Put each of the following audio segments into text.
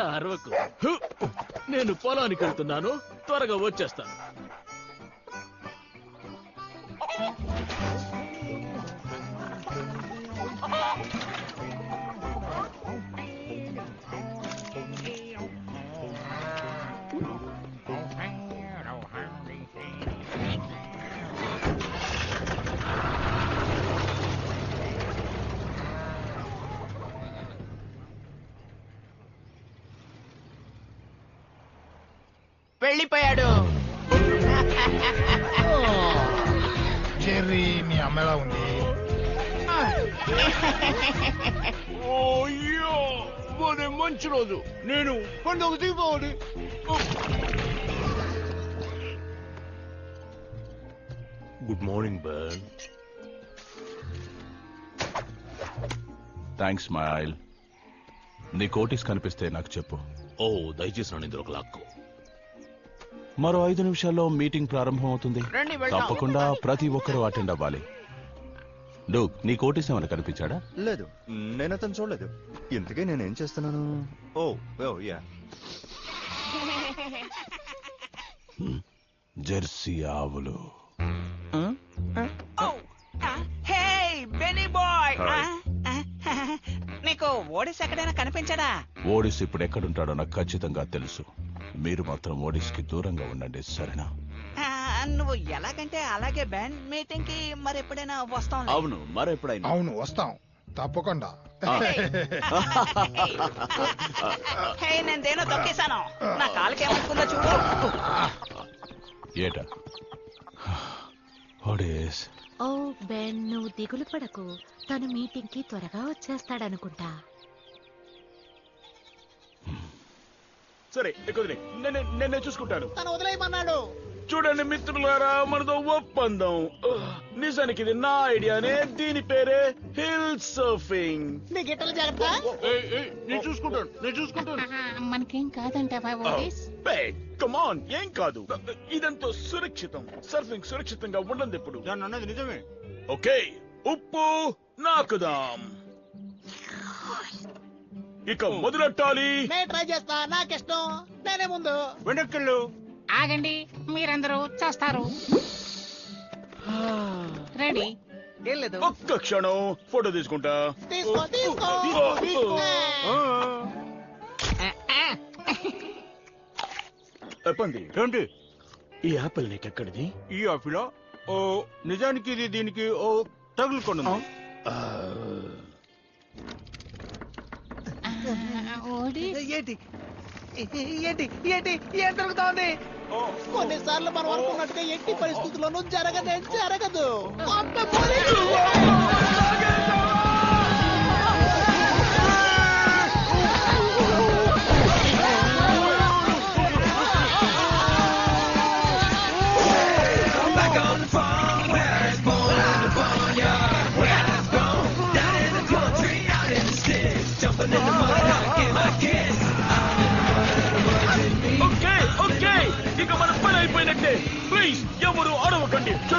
అరవకు. నేను పొలానికి వెళ్తున్నాను. త్వరగా వచ్చేస్తాను. నీ కోటీస్ కనిపిస్తే నాకు చెప్పు. ఓ దయచేసి నన్ను ఇందులో లాక్కో. మరో ఐదు నిమిషాల్లో మీటింగ్ ప్రారంభం అవుతుంది రండి, వెళ్దాం. తప్పకుండా ప్రతి ఒక్కరూ అటెండ్ అవ్వాలి. డూక్ నీ కోటీస్ ఏమైనా కనిపించాడా? లేదు నేను అతను చూడలేదు. ఇంతకీ నేనేం చేస్తున్నాను? ఓ ఓ యా. జెర్సీ ఆవులు. హే బెనీ బాయ్. ఓడిస్ ఎక్కడైనా కనిపించడా? ఓడిస్ ఇప్పుడు ఎక్కడుంటాడో నాకు ఖచ్చితంగా తెలుసు. మీరు మాత్రం ఓడిస్కి దూరంగా ఉండండి సరేనా? నువ్వు ఎలాగంటే అలాగే బ్యాండ్ మీటింగ్కి మరి ఎప్పుడైనా వస్తాం అవును మరెప్పుడైనా. అవును వస్తాం. తప్పకుండా. హే నేను దేనో తొక్కేశాను. నా కాలుకి చూడు. ఏటా? ఓడిస్. ఓ బెన్ నువ్వు దిగులు పడకు. తను మీటింగ్కి త్వరగా వచ్చేస్తాడనుకుంటా. సరే ఎక్కువ నేను నేను చూసుకుంటాను. తను వదిలేయమన్నాడు చూడండి మిత్రులారా మనతో ఒప్పందం. నిజానికి ఇది నా ఐడియానే దీని పేరే హిల్ సర్ఫింగ్. నీ గిట్టలు జాగ్రత్త. నేను చూసుకుంటాను నేను చూసుకుంటాను. మనకేం కాదంటావా కమాన్ ఏం కాదు. ఇదంతా సురక్షితం సర్ఫింగ్ సురక్షితంగా ఉండదు ఇప్పుడు. అన్నది నిజమే. ఓకే ఉప్పు నాకుదాం. ఇక మొదలెట్టాలి? నేను ట్రై చేస్తా నాకిష్టం. నేనే ముందు. వెనక్కిళ్ళు ఆగండి మీరందరూ చేస్తారు రెడీ ఏం లేదు ఒక్క క్షణం ఫోటో తీసుకుంటా తీసుకో తీసుకో తీసుకో, తీసుకో. చెప్పండి ఏంటి ఈ యాపిల్ నీకెక్కడిది ఈ ఆఫీలో ఓ నిజానికి ఇది దీనికి ఓ తగులుకొని ఓడి ఏంటి ఏంటి ఏంటి ఏం జరుగుతోంది కొన్నిసార్లు మనం అనుకున్నట్టుగా ఎట్టి పరిస్థితుల్లోనూ జరగదే జరగదు.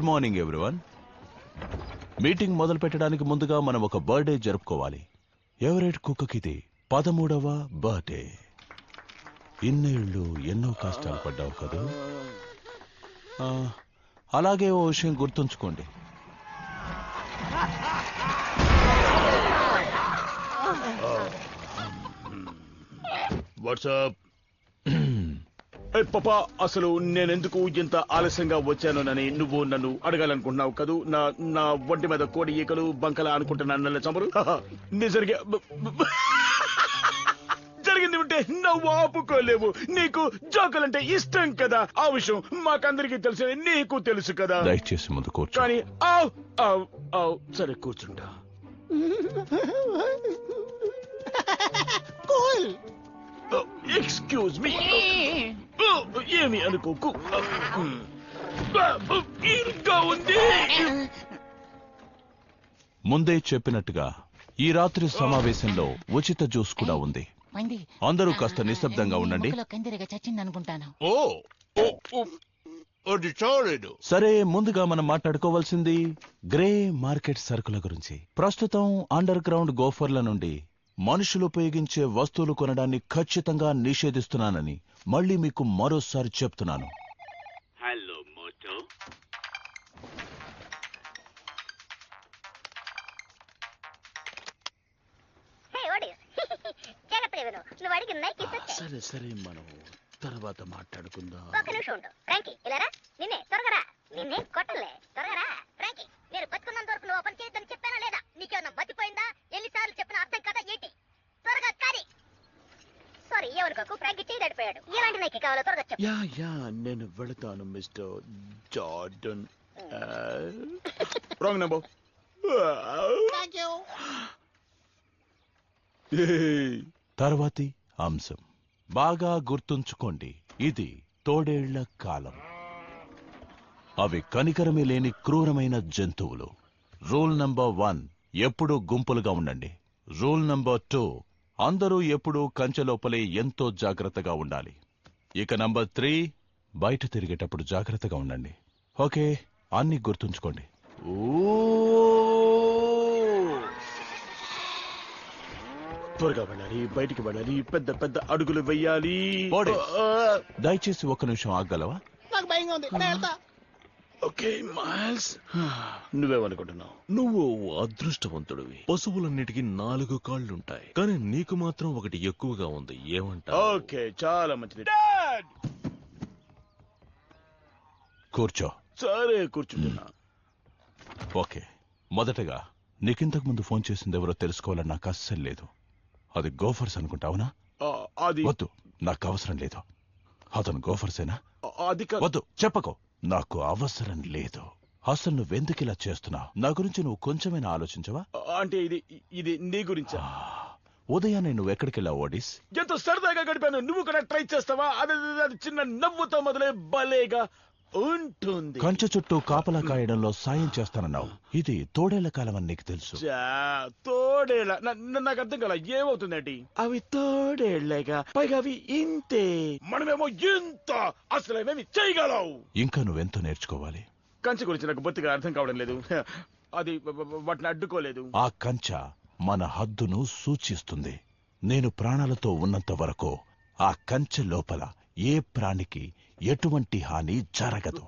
గుడ్ మార్నింగ్ ఎవ్రీవన్ మీటింగ్ మొదలు పెట్టడానికి ముందుగా మనం ఒక బర్త్డే జరుపుకోవాలి. ఎవరెట్ కుక్కకిది పదమూడవ బర్త్డే ఇన్నేళ్ళు ఎన్నో కష్టాలు పడ్డావు కదూ? అలాగే ఓ విషయం గుర్తుంచుకోండి. వాట్సాప్ పాపా అసలు నేనెందుకు ఇంత ఆలస్యంగా వచ్చానోనని నువ్వు నన్ను అడగాలనుకుంటున్నావు కదూ? నా నా ఒంటి మీద కోడి ఈకలు బంకలా అనుకుంటున్నాను నల్ల చమరు నిజంగా జరిగింది ఉంటే నవ్వు ఆపుకోలేవు. నీకు జోకులంటే ఇష్టం కదా. ఆ విషయం మాకందరికీ తెలుసు నీకు తెలుసు కదా. దయచేసి ముందు కూర్చో. కానీ ఆవ్ ఆవ్ ఆవ్ సరే కూర్చుంటా. కూల్. ఎక్స్క్యూజ్ మీ ఏమి అనుకోకు. ఉంది ముందే చెప్పినట్టుగా ఈ రాత్రి సమావేశంలో ఉచిత జ్యూస్ కూడా ఉంది. అందరూ కాస్త నిశ్శబ్దంగా ఉండండి. ఓ ఓ, ఓ, అది చాలేదు. సరే ముందుగా మనం మాట్లాడుకోవాల్సింది గ్రే మార్కెట్ సరుకుల గురించి. ప్రస్తుతం అండర్ గ్రౌండ్ గోఫర్ల నుండి మనుషులు ఉపయోగించే వస్తువులు కొనడాన్ని ఖచ్చితంగా నిషేధిస్తున్నానని మళ్ళీ మీకు మరోసారి చెప్తున్నాను. Hello Moto. నువ్వు ఇస్తే సరే సరే మనం తర్వాత మాట్లాడుకుందాం. ఒక్క నిమిషం ఉండు. ఫ్రాంకీ ఇలా రా. నిన్నే త్వరగా రా. నిన్నే కొట్టలే త్వరగా రా. ఫ్రాంకీ నేను బతుకున్నంత వరకు నువ్వు ఓపెన్ చేయొద్దని చెప్పానా లేదా? నీకేమన్నా చెప్పిన త్వరగా సారీ ఏమనుకోకు ఫ్రాంకీ చేయి దాటిపోయాడు ఎలాంటి నైకి? కావాలో? త్వరగా చెప్పు. యా యా నేను వెళతాను mister Jordan. Wrong number thank you తర్వాతి అంశం. బాగా గుర్తుంచుకోండి ఇది తోడేళ్ళ కాలం. అవి కనికరమే లేని క్రూరమైన జంతువులు. రూల్ నంబర్ వన్ ఎప్పుడూ గుంపులుగా ఉండండి. రూల్ నంబర్ టూ అందరూ ఎప్పుడూ కంచె లోపలే ఎంతో జాగ్రత్తగా ఉండాలి. ఇక నంబర్ త్రీ బయట తిరిగేటప్పుడు జాగ్రత్తగా ఉండండి. ఓకే అన్ని గుర్తుంచుకోండి. త్వరగా వెళ్ళాలి బయటికి వెళ్ళాలి పెద్ద పెద్ద అడుగులు వెయ్యాలి దయచేసి ఒక్క నిమిషం ఆగలవా నాకు భయంగా ఉంది ఓకే మైల్స్. నువ్వేమనుకుంటున్నావు? నువ్వు అదృష్టవంతుడివి. పశువులన్నిటికీ నాలుగు కాళ్ళుంటాయి. కానీ నీకు మాత్రం ఒకటి ఎక్కువగా ఉంది. ఏమంటావు? ఓకే చాలా మంచిది. కూర్చో. సరే కూర్చుంటున్నా. ఓకే. మొదటగా నీకింతకు ముందు ఫోన్ చేసింది ఎవరో తెలుసుకోవాలని నాకు అస్సలు లేదు. అది గోఫర్స్ అనుకుంటావునా? ఆ, అది వద్దు నాకు అవసరం లేదు. అతను గోఫర్సేనా? అది వద్దు చెప్పకు. నాకు అవసరం లేదు. అసలు నువ్వెందుకు ఇలా చేస్తున్నావు? నా గురించి నువ్వు కొంచెమైనా ఆలోచించవా? అంటే ఇది ఇది నీ గురించా? ఉదయాన్నే నువ్వు ఎక్కడికెళ్ళావు ఓడిస్? ఎంతో సరదాగా గడిపాను. నువ్వు కూడా ట్రై చేస్తావా? అది అది- అది చిన్న నవ్వుతో మొదలై భలేగా ఉంటుంది. కంచె చుట్టూ కాపలా కాయడంలో సాయం చేస్తానన్నావు. ఇది తోడేళ్ళ కాలం అని నీకు తెలుసు. చా, తోడేళ్ళ నా- నా- నాకు అర్థం కాల ఏమవుతుందండి అవి తోడేళ్ళేగా పైగా అవి ఇంతే. మనమేమో ఇంత అసలు ఏమేమి చేయగలవు. ఇంకా నువ్వెంతో నేర్చుకోవాలి? కంచె గురించి నాకు బొత్తిగా అర్థం కావడం లేదు. అది వ- వ- వాటిని అడ్డుకోలేదు. ఆ కంచె మన హద్దును సూచిస్తుంది. నేను ప్రాణాలతో ఉన్నంత వరకు ఆ కంచె లోపల ఏ ప్రాణికి ఎటువంటి హాని జరగదు.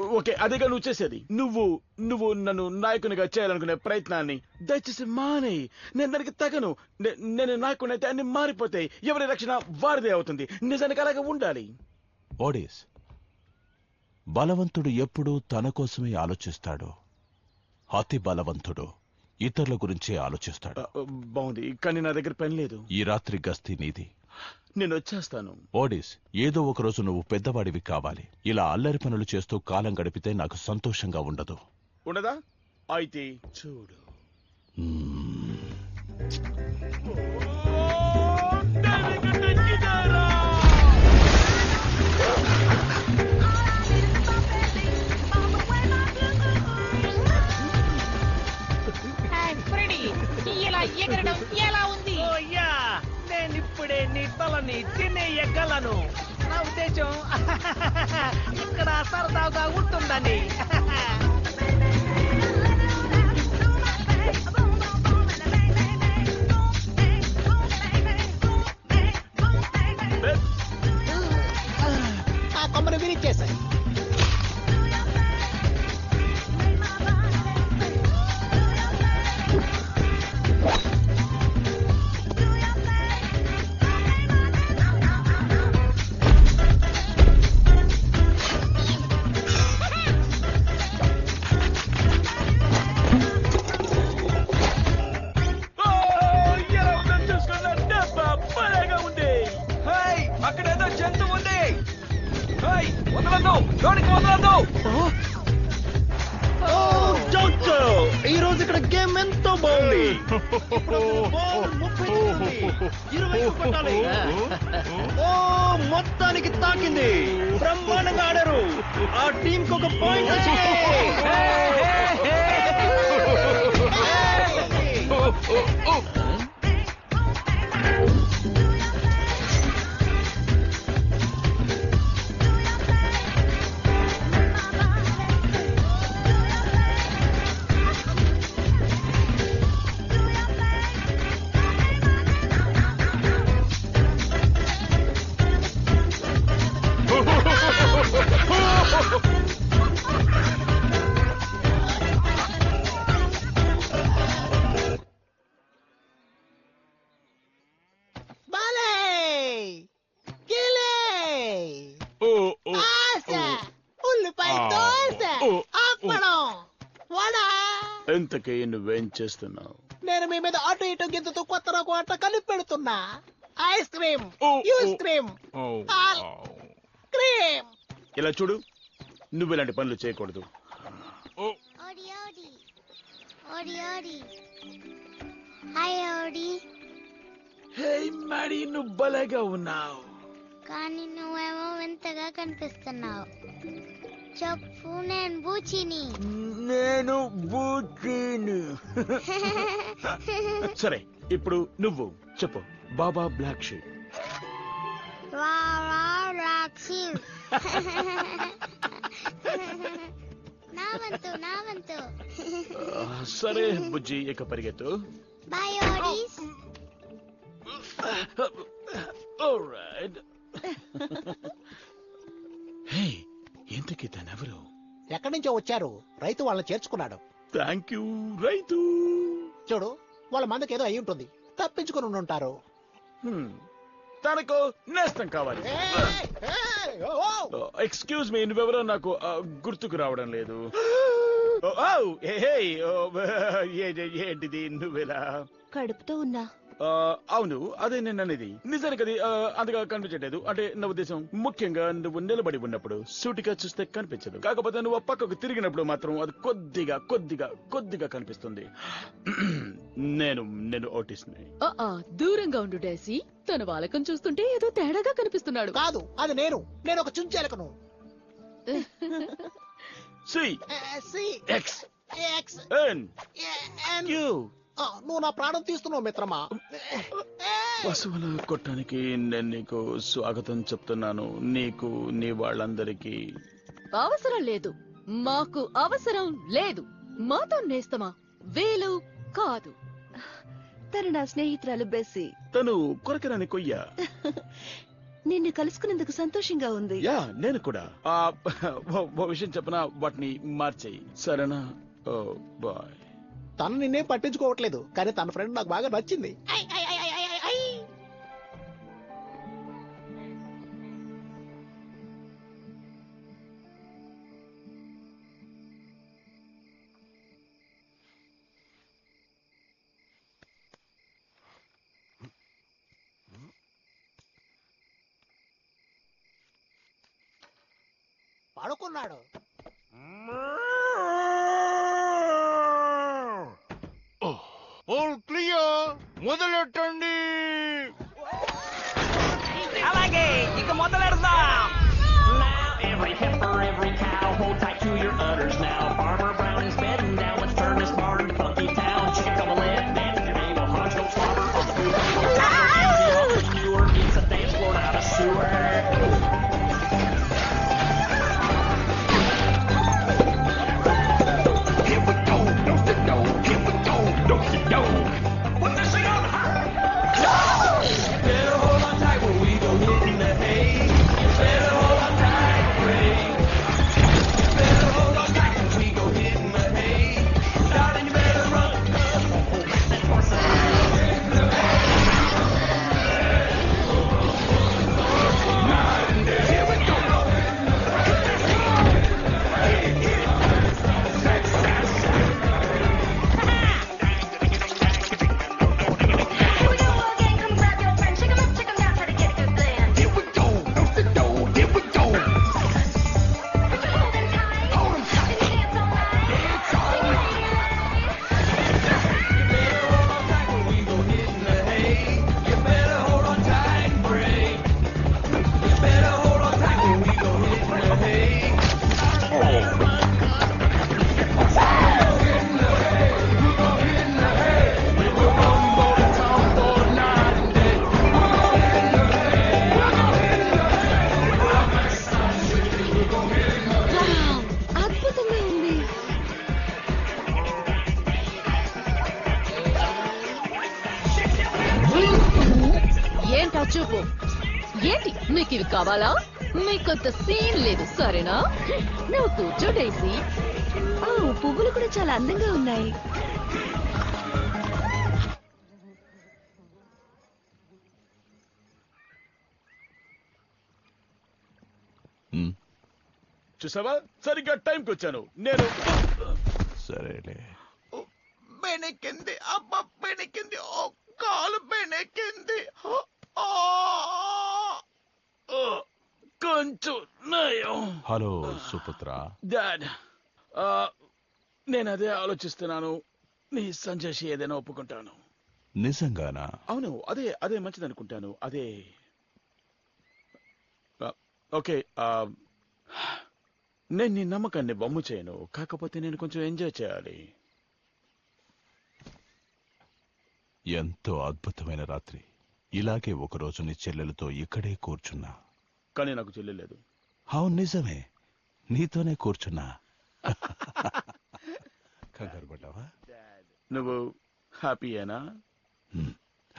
ఓకే అదేగా నువ్వు చేసేది. నువ్వు నువ్వు నన్ను నాయకునిగా చేయాలనుకునే ప్రయత్నాన్ని దయచేసి మానేయి నేను దానికి తగను. నేను నాయకుని అయితే అన్ని మారిపోతాయి ఎవరి రక్షణ వారిదే అవుతుంది. నిజానికి అలాగే ఉండాలి. ఓడిస్ బలవంతుడు ఎప్పుడూ తన కోసమే ఆలోచిస్తాడు? అతి బలవంతుడు ఇతరుల గురించే ఆలోచిస్తాడు. బాగుంది. కానీ నా దగ్గర పని లేదు. ఈ రాత్రి గస్తీ నీది. నేను వచ్చేస్తాను. ఓడిస్ ఏదో ఒక రోజు నువ్వు పెద్దవాడివి కావాలి. ఇలా అల్లరి పనులు చేస్తూ కాలం గడిపితే నాకు సంతోషంగా ఉండదు. ఉండదా? అయితే చూడు. నేను ఇప్పుడే తినేయగలను నా ఉద్దేశం ఇక్కడ సరదాగా ఉంటుందని. చేస్తున్నావు? నేను మీ మీద అటు ఇటు గింతతో కొత్త రకం ఆట కలిపి పెడుతున్నా. ఐస్ క్రీమ్ యూస్ ఓ. క్రీమ్ క్రీమ్ ఇలా చూడు నువ్వు ఇలాంటి పనులు చేయకూడదు. ఓడి ఓడి ఓడి ఓడి హాయ్ ఓడి హే మరి నువ్వు భలేగా ఉన్నావు. కానీ నువ్వేమో వింతగా కనిపిస్తున్నావు. చెప్పు నేను బూచిని. నేను బూటీను సరే ఇప్పుడు నువ్వు చెప్పు. Baa baa black sheep. రా రాక్షి నా వంతు నా వంతు. సరే బుజ్జి ఇక పరిగెత్తు. Bye ఓడీస్ Alright. హే ఇంతకీ తనెవరు? ఎక్కడి నుంచో వచ్చారు? రైతు వాళ్ళని చేర్చుకున్నాడు. థ్యాంక్ యూ రైతు. చూడు వాళ్ళ మందకి ఏదో అయి ఉంటుంది. తప్పించుకుని ఉండి ఉంటారు Hmm. తనకు నేస్తం కావాలి. ఏయ్, ఏయ్, ఓ, ఓ. ఎక్స్క్యూజ్ మీ నువ్వెవరో నాకు ఆ, గుర్తుకు రావడం లేదు. ఓ, ఓ, ఏ, హే, ఓ, ఏ- ఏంటిది నువ్వెలా? కడుపుతో ఉన్నా అవును అదే నేను అనేది నిజానికి అది అంతగా కనిపించట్లేదు. అంటే నా ఉద్దేశం ముఖ్యంగా నువ్వు నిలబడి ఉన్నప్పుడు సూటిగా చూస్తే కనిపించదు. కాకపోతే నువ్వు పక్కకు తిరిగినప్పుడు మాత్రం అది కొద్దిగా కొద్దిగా కొద్దిగా కనిపిస్తుంది. నేను నేను ఓటిస్ని ఆ దూరంగా ఉండు డేసి. తన వాలకం చూస్తుంటే ఏదో తేడాగా కనిపిస్తున్నాడు. కాదు అది నేను. నేను ఒక చుంచెలకను C. X. X, N. U. నువ్వు నా ప్రాణం తీస్తున్నావు మిత్రమా? పశువుల కొట్టానికి నేను నీకు స్వాగతం చెప్తున్నాను. నీకు నీ వాళ్ళందరికీ. అవసరం లేదు. మాకు అవసరం లేదు. మాతో నేస్తమా? వేలు కాదు. తను నా స్నేహితురాలు బెస్సి. తను కొరకరాని కొయ్య. నిన్ను కలుసుకున్నందుకు సంతోషంగా ఉంది. యా నేను కూడా. ఆ ఓ విషయం చెప్పనా? వాటిని మార్చేయి. సరేనా? Oh boy. తను నిన్నే పట్టించుకోవట్లేదు కానీ తన ఫ్రెండ్ నాకు బాగా నచ్చింది. కూర్చో డైసీ ఓ పువ్వులు కూడా చాలా అందంగా ఉన్నాయి. చూసావా? సరిగ్గా టైంకి వచ్చాను. నేను సరేలే. బెనెక్కింది అబ్బా బెనెక్కింది ఓ కాలు బెనెక్కింది ఓ, ఆ, ఓ, కొంచెం నయం. హలో సుపుత్ర. డాడ్ నేను అదే ఆలోచిస్తున్నాను. నీ సంజయ్ ఏదైనా ఒప్పుకుంటాను. నిజంగానా? అవును అదే అదే మంచిది అనుకుంటాను అదే ఓకే నేను నీ నమ్మకాన్ని బొమ్మ చేయను. కాకపోతే నేను కొంచెం ఎంజాయ్ చేయాలి. ఎంతో అద్భుతమైన రాత్రి. ఇలాగే ఒకరోజు నీ చెల్లెలతో ఇక్కడే కూర్చున్నా. కానీ నాకు చెల్లెలేదు అవును నిజమే. నీతోనే కూర్చున్నా. కంగారు పడ్డావా? నువ్వు హ్యాపీయేనా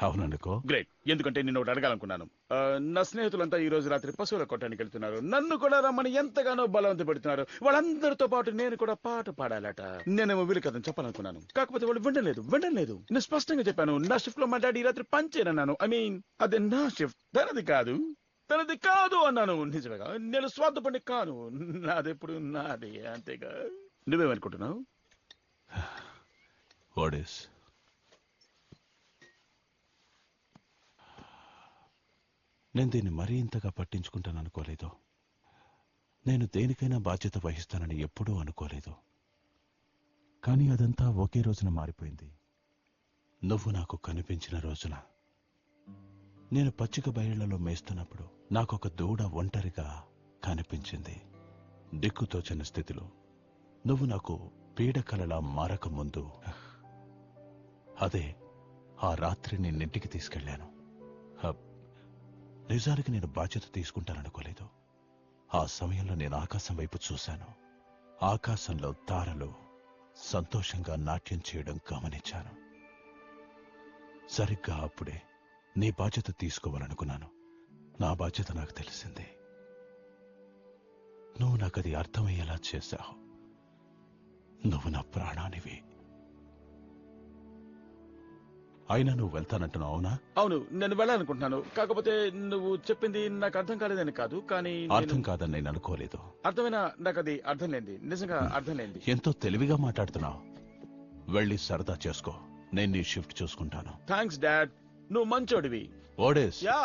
అవుననుకో గ్రేట్. ఎందుకంటే నేను ఒకటి అడగాలనుకున్నాను. ఆ, నా స్నేహితులంతా ఈ రోజు రాత్రి పశువుల కొట్టానికి వెళ్తున్నారు. నన్ను కూడా రమ్మని ఎంతగానో బలవంత పెడుతున్నారు. వాళ్ళందరితో పాటు నేను కూడా పాట పాడాలట. నేనేమో వీళ్ళు కథను చెప్పాలనుకున్నాను. కాకపోతే వాళ్ళు వినలేదు వినలేదు. నేను స్పష్టంగా చెప్పాను నా షిఫ్ట్లో మా డాడీ ఈ రాత్రి పంచేనన్నాను ఐ మీన్ అది నా షిఫ్ట్ తనది కాదు. తనది కాదు అన్నాను. నిజమేగా? నేను స్వార్థపడి కాను. నాదెప్పుడు నాది అంతేగా? నువ్వేమనుకుంటున్నావు? ఓడిస్ నేను దీన్ని మరీ ఇంతగా పట్టించుకుంటాను అనుకోలేదు. నేను దేనికైనా బాధ్యత వహిస్తానని ఎప్పుడూ అనుకోలేదు. కానీ అదంతా ఒకే రోజున మారిపోయింది. నువ్వు నాకు కనిపించిన రోజున. నేను పచ్చిక బయళ్ళలో మేస్తున్నప్పుడు నాకొక దూడ ఒంటరిగా కనిపించింది. దిక్కుతోచని స్థితిలో నువ్వు నాకు పీడకలలా మారక ముందు అదే ఆ రాత్రి నిన్నింటికి తీసుకెళ్ళాను నిజానికి నేను బాధ్యత తీసుకుంటాననుకోలేదు. ఆ సమయంలో నేను ఆకాశం వైపు చూశాను. ఆకాశంలో తారలు సంతోషంగా నాట్యం చేయడం గమనించాను. సరిగ్గా అప్పుడే నీ బాధ్యత తీసుకోవాలనుకున్నాను. నా బాధ్యత నాకు తెలిసింది. నువ్వు నాకు అది అర్థమయ్యేలా చేశావు. నువ్వు నా ప్రాణానివి. అయినా నువ్వు వెళ్తానంటున్నావు అవునా? అవును నేను వెళ్ళాలనుకుంటున్నాను. కాకపోతే నువ్వు చెప్పింది నాకు అర్థం కాలేదని కాదు కానీ అర్థం కాదని నేను అనుకోలేదు. అర్థమైనా నాకు అది అర్థం లేనిది. నిజంగా అర్థం లేనిది. ఎంతో తెలివిగా మాట్లాడుతున్నావు. వెళ్ళి సరదా చేసుకో. నేను నీ షిఫ్ట్ చూసుకుంటాను. Thanks dad. నువ్వు మంచోడివి ఓడేస్ యా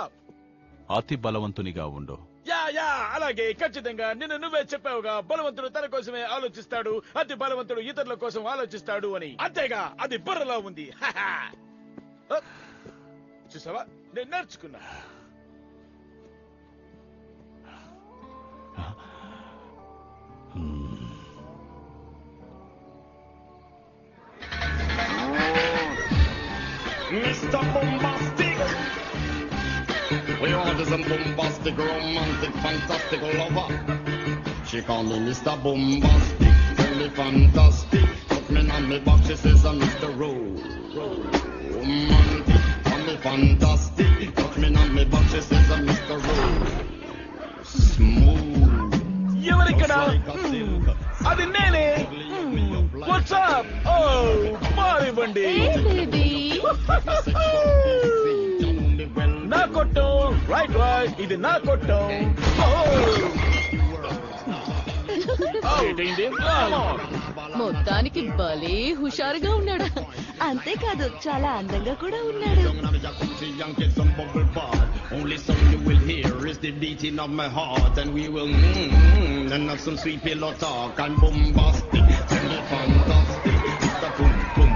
అతి బలవంతునిగా ఉండు యా యా అలాగే ఖచ్చితంగా నిన్ను నువ్వే చెప్పావుగా బలవంతుడు తన కోసమే ఆలోచిస్తాడు అతి బలవంతుడు ఇతరుల కోసం ఆలోచిస్తాడు అని అంతేగా అది బుర్రలో ఉంది. చూసావా నేను నేర్చుకున్నా Mr. Bombastic. We order some bombastic, romantic, fantastic lover. She call me Mr. Bombastic, tell me fantastic. Put me on me back, she says I'm Mr. Ro- Romantic, call me fantastic. Put me on me back, she says I'm Mr. Ro- Smooth. ఎవరిక్కడ Hmm. అది నేనే WhatsApp ఓ మారివ్వండి కొట్టం right right ఇది నా కొట్టం మొత్తానికి భలే హుషారుగా ఉన్నాడు అంతేకాదు చాలా అందంగా కూడా ఉన్నాడు and. Only song you will hear is the beating of my heart, and we will mm, and have some sweet pillow talk and bombastic, me fantastic, Mr. Boom Boom.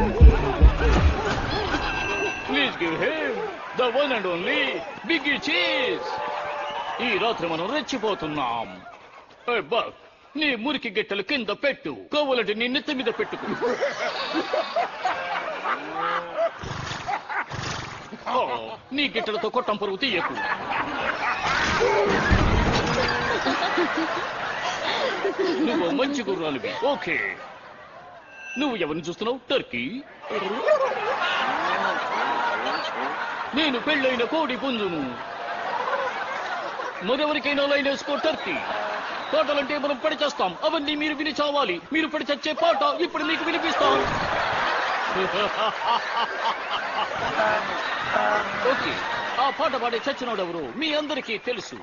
Please give him the one and only big cheese. ఈ రాత్రి మనం రెచ్చిపోతున్నాం. బక్ నీ మురికి గిట్టలు కింద పెట్టు. కావాలంటే నీ నెత్తి మీద పెట్టుకు. నీ గిట్టలతో కొట్టం పరుగు తీయకు. నువ్వు మంచి గుర్రాలివి. ఓకే. నువ్వు ఎవరిని చూస్తున్నావు? టర్కీ. నేను పెళ్ళైన కోడి పుంజును. మరెవరికైనా లైన్ వేసుకో టర్కీ. పాటలంటే మనం పడి చేస్తాం. అవన్నీ మీరు విని చావాలి. మీరు పడి చచ్చే పాట ఇప్పుడు మీకు వినిపిస్తాం. ఓకే ఆ పాట పాడే చచ్చినోడెవరు మీ అందరికీ తెలుసు.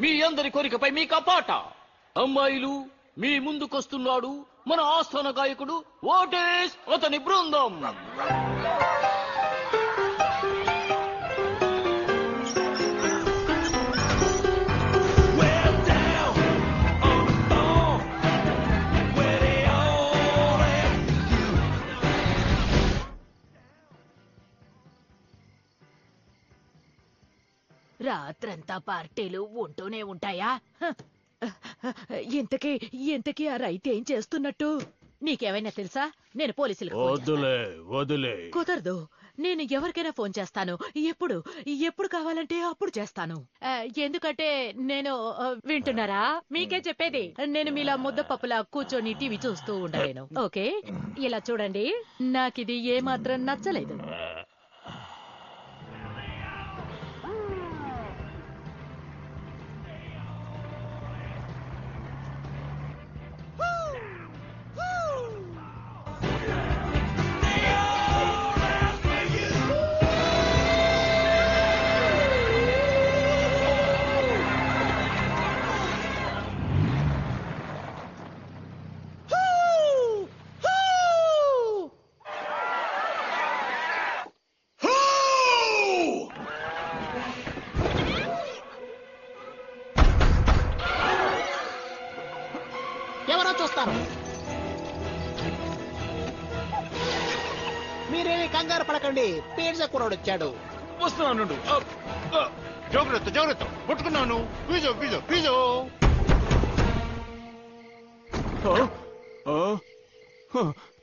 మీ అందరి కోరికపై మీకు ఆ పాట. అమ్మాయిలు మీ ముందుకొస్తున్నాడు మన ఆస్థాన గాయకుడు ఓటేస్ అతని బృందం. రాత్రంతా పార్టీలు ఉంటూనే ఉంటాయా. ఇంతకీ ఇంతకీ ఆ రైతు ఏం చేస్తున్నట్టు? నీకేమైనా తెలుసా? నేను పోలీసులకు ఫోన్ చేస్తాను. వదిలే వదిలే కుదరదు. నేను ఎవరికైనా ఫోన్ చేస్తాను. ఎప్పుడు ఎప్పుడు కావాలంటే అప్పుడు చేస్తాను. ఆ, ఎందుకంటే నేను ఆ, వింటున్నారా? మీకే చెప్పేది. నేను మీలా ముద్దపప్పులా కూర్చొని టీవీ చూస్తూ ఉండలేను. ఓకే? ఇలా చూడండి. నాకిది ఏమాత్రం నచ్చలేదు. కుర్రాడు వచ్చాడు. వస్తున్నాను జాగ్రత్త జాగ్రత్త. పట్టుకున్నాను. Piezo piezo piezo.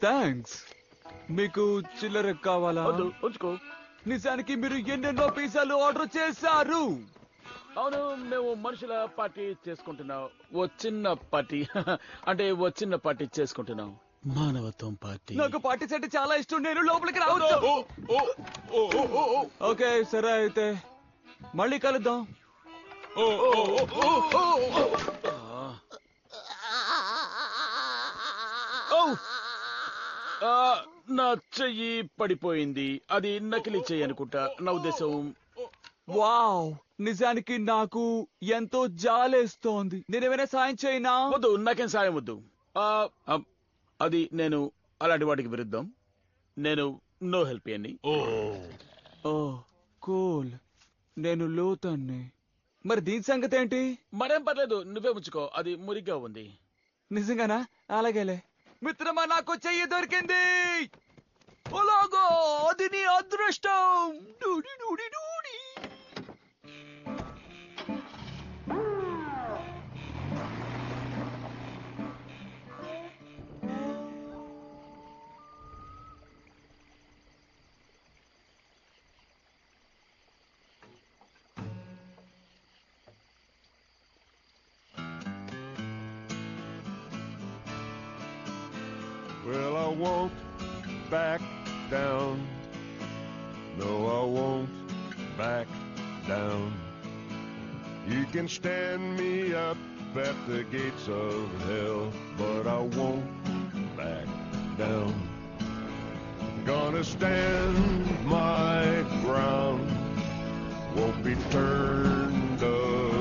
థ్యాంక్స్ మీకు చిల్లర కావాలా? ఉంచుకో. నిజానికి మీరు ఎన్నెన్నో పిజ్జాలు ఆర్డర్ చేశారు. అవును మేము మనుషుల పార్టీ చేసుకుంటున్నాం. ఓ చిన్న పార్టీ. అంటే ఓ చిన్న పార్టీ చేసుకుంటున్నాం. మానవత్వం పార్టీ. నాకు పార్టీ సెట్ చాలా ఇష్టం నేను లోపలికి రావచ్చు ఓకే సరే అయితే. మళ్ళీ కలుద్దాం. ఓ! ఆ, నా చెయ్యి పడిపోయింది. అది నకిలీ చెయ్యి అనుకుంటా. నా ఉద్దేశం వావ్ నిజానికి నాకు ఎంతో జాలేస్తోంది. నేనేమైనా సాయం చేయనా? వద్దు నాకేం సాయం వద్దు. అది నేను అలాంటి వాటికి విరుద్ధం. నేను నో హెల్ప్ అని ఓ. కూల్. నేను లోతన్ని. మరి దీని సంగతి ఏంటి? మరేం పర్లేదు నువ్వే ఉంచుకో. అది మురిగ్గా ఉంది. నిజంగానా? అలాగేలే. మిత్రమా నాకు చెయ్యి దొరికింది. అలాగో అది నీ అదృష్టం. డూడి డూడి డూడి I won't back down. No, I won't back down. You can stand me up at the gates of hell, but I won't back down. Gonna stand my ground, won't be turned around.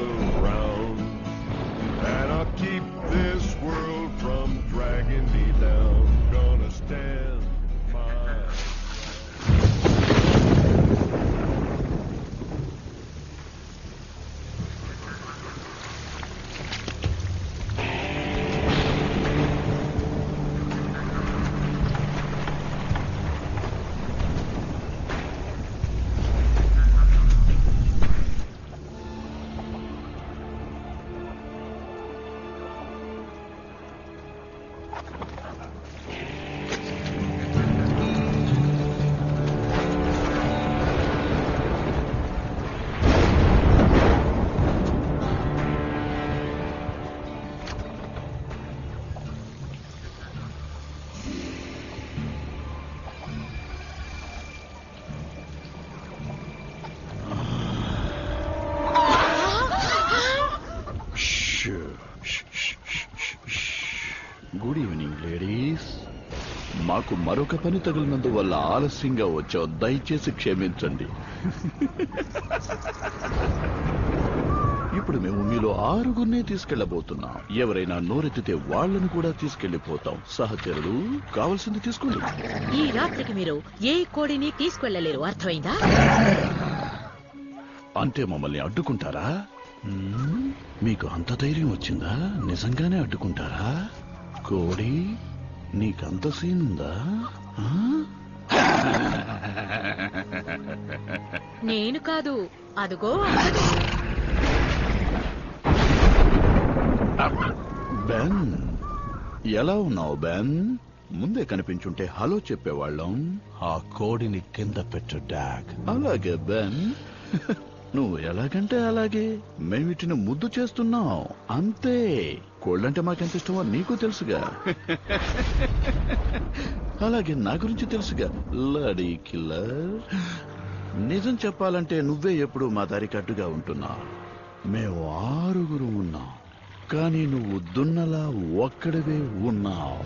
మరొక పని తగిలినందువల్ల ఆలస్యంగా వచ్చావు. దయచేసి క్షమించండి. ఇప్పుడు మేము మీలో ఆరుగురినే తీసుకెళ్ళబోతున్నాం ఎవరైనా నోరెత్తితే వాళ్ళను కూడా తీసుకెళ్ళిపోతాం సహచరులు కావలసింది తీసుకోండి. ఈ రాత్రికి మీరు ఏ కోడిని తీసుకెళ్ళలేరు అర్థమైందా? అంటే మమ్మల్ని అడ్డుకుంటారా? మీకు అంత ధైర్యం వచ్చిందా? నిజంగానే అడ్డుకుంటారా? కోడి నీకంత సీన్ ఉందా ఆ? నేను కాదు అదుగో. బెన్ ఎలా ఉన్నావు బెన్? ముందే కనిపించుంటే హలో చెప్పేవాళ్ళం. ఆ కోడిని కింద పెట్టు డాగ్. అలాగే బెన్. నువ్వు ఎలాగంటే అలాగే. మేమిటిని ముద్దు చేస్తున్నాం అంతే. కోళ్ళంటే మాకెంత ఇష్టమో నీకు తెలుసుగా. అలాగే నా గురించి తెలుసుగా. లడీ కిల్లర్ నిజం చెప్పాలంటే నువ్వే ఎప్పుడు మా దారికి అడ్డుగా ఉంటున్నా. మేము ఆరుగురు ఉన్నాం. కానీ నువ్వు దున్నలా ఒక్కడివే ఉన్నావు.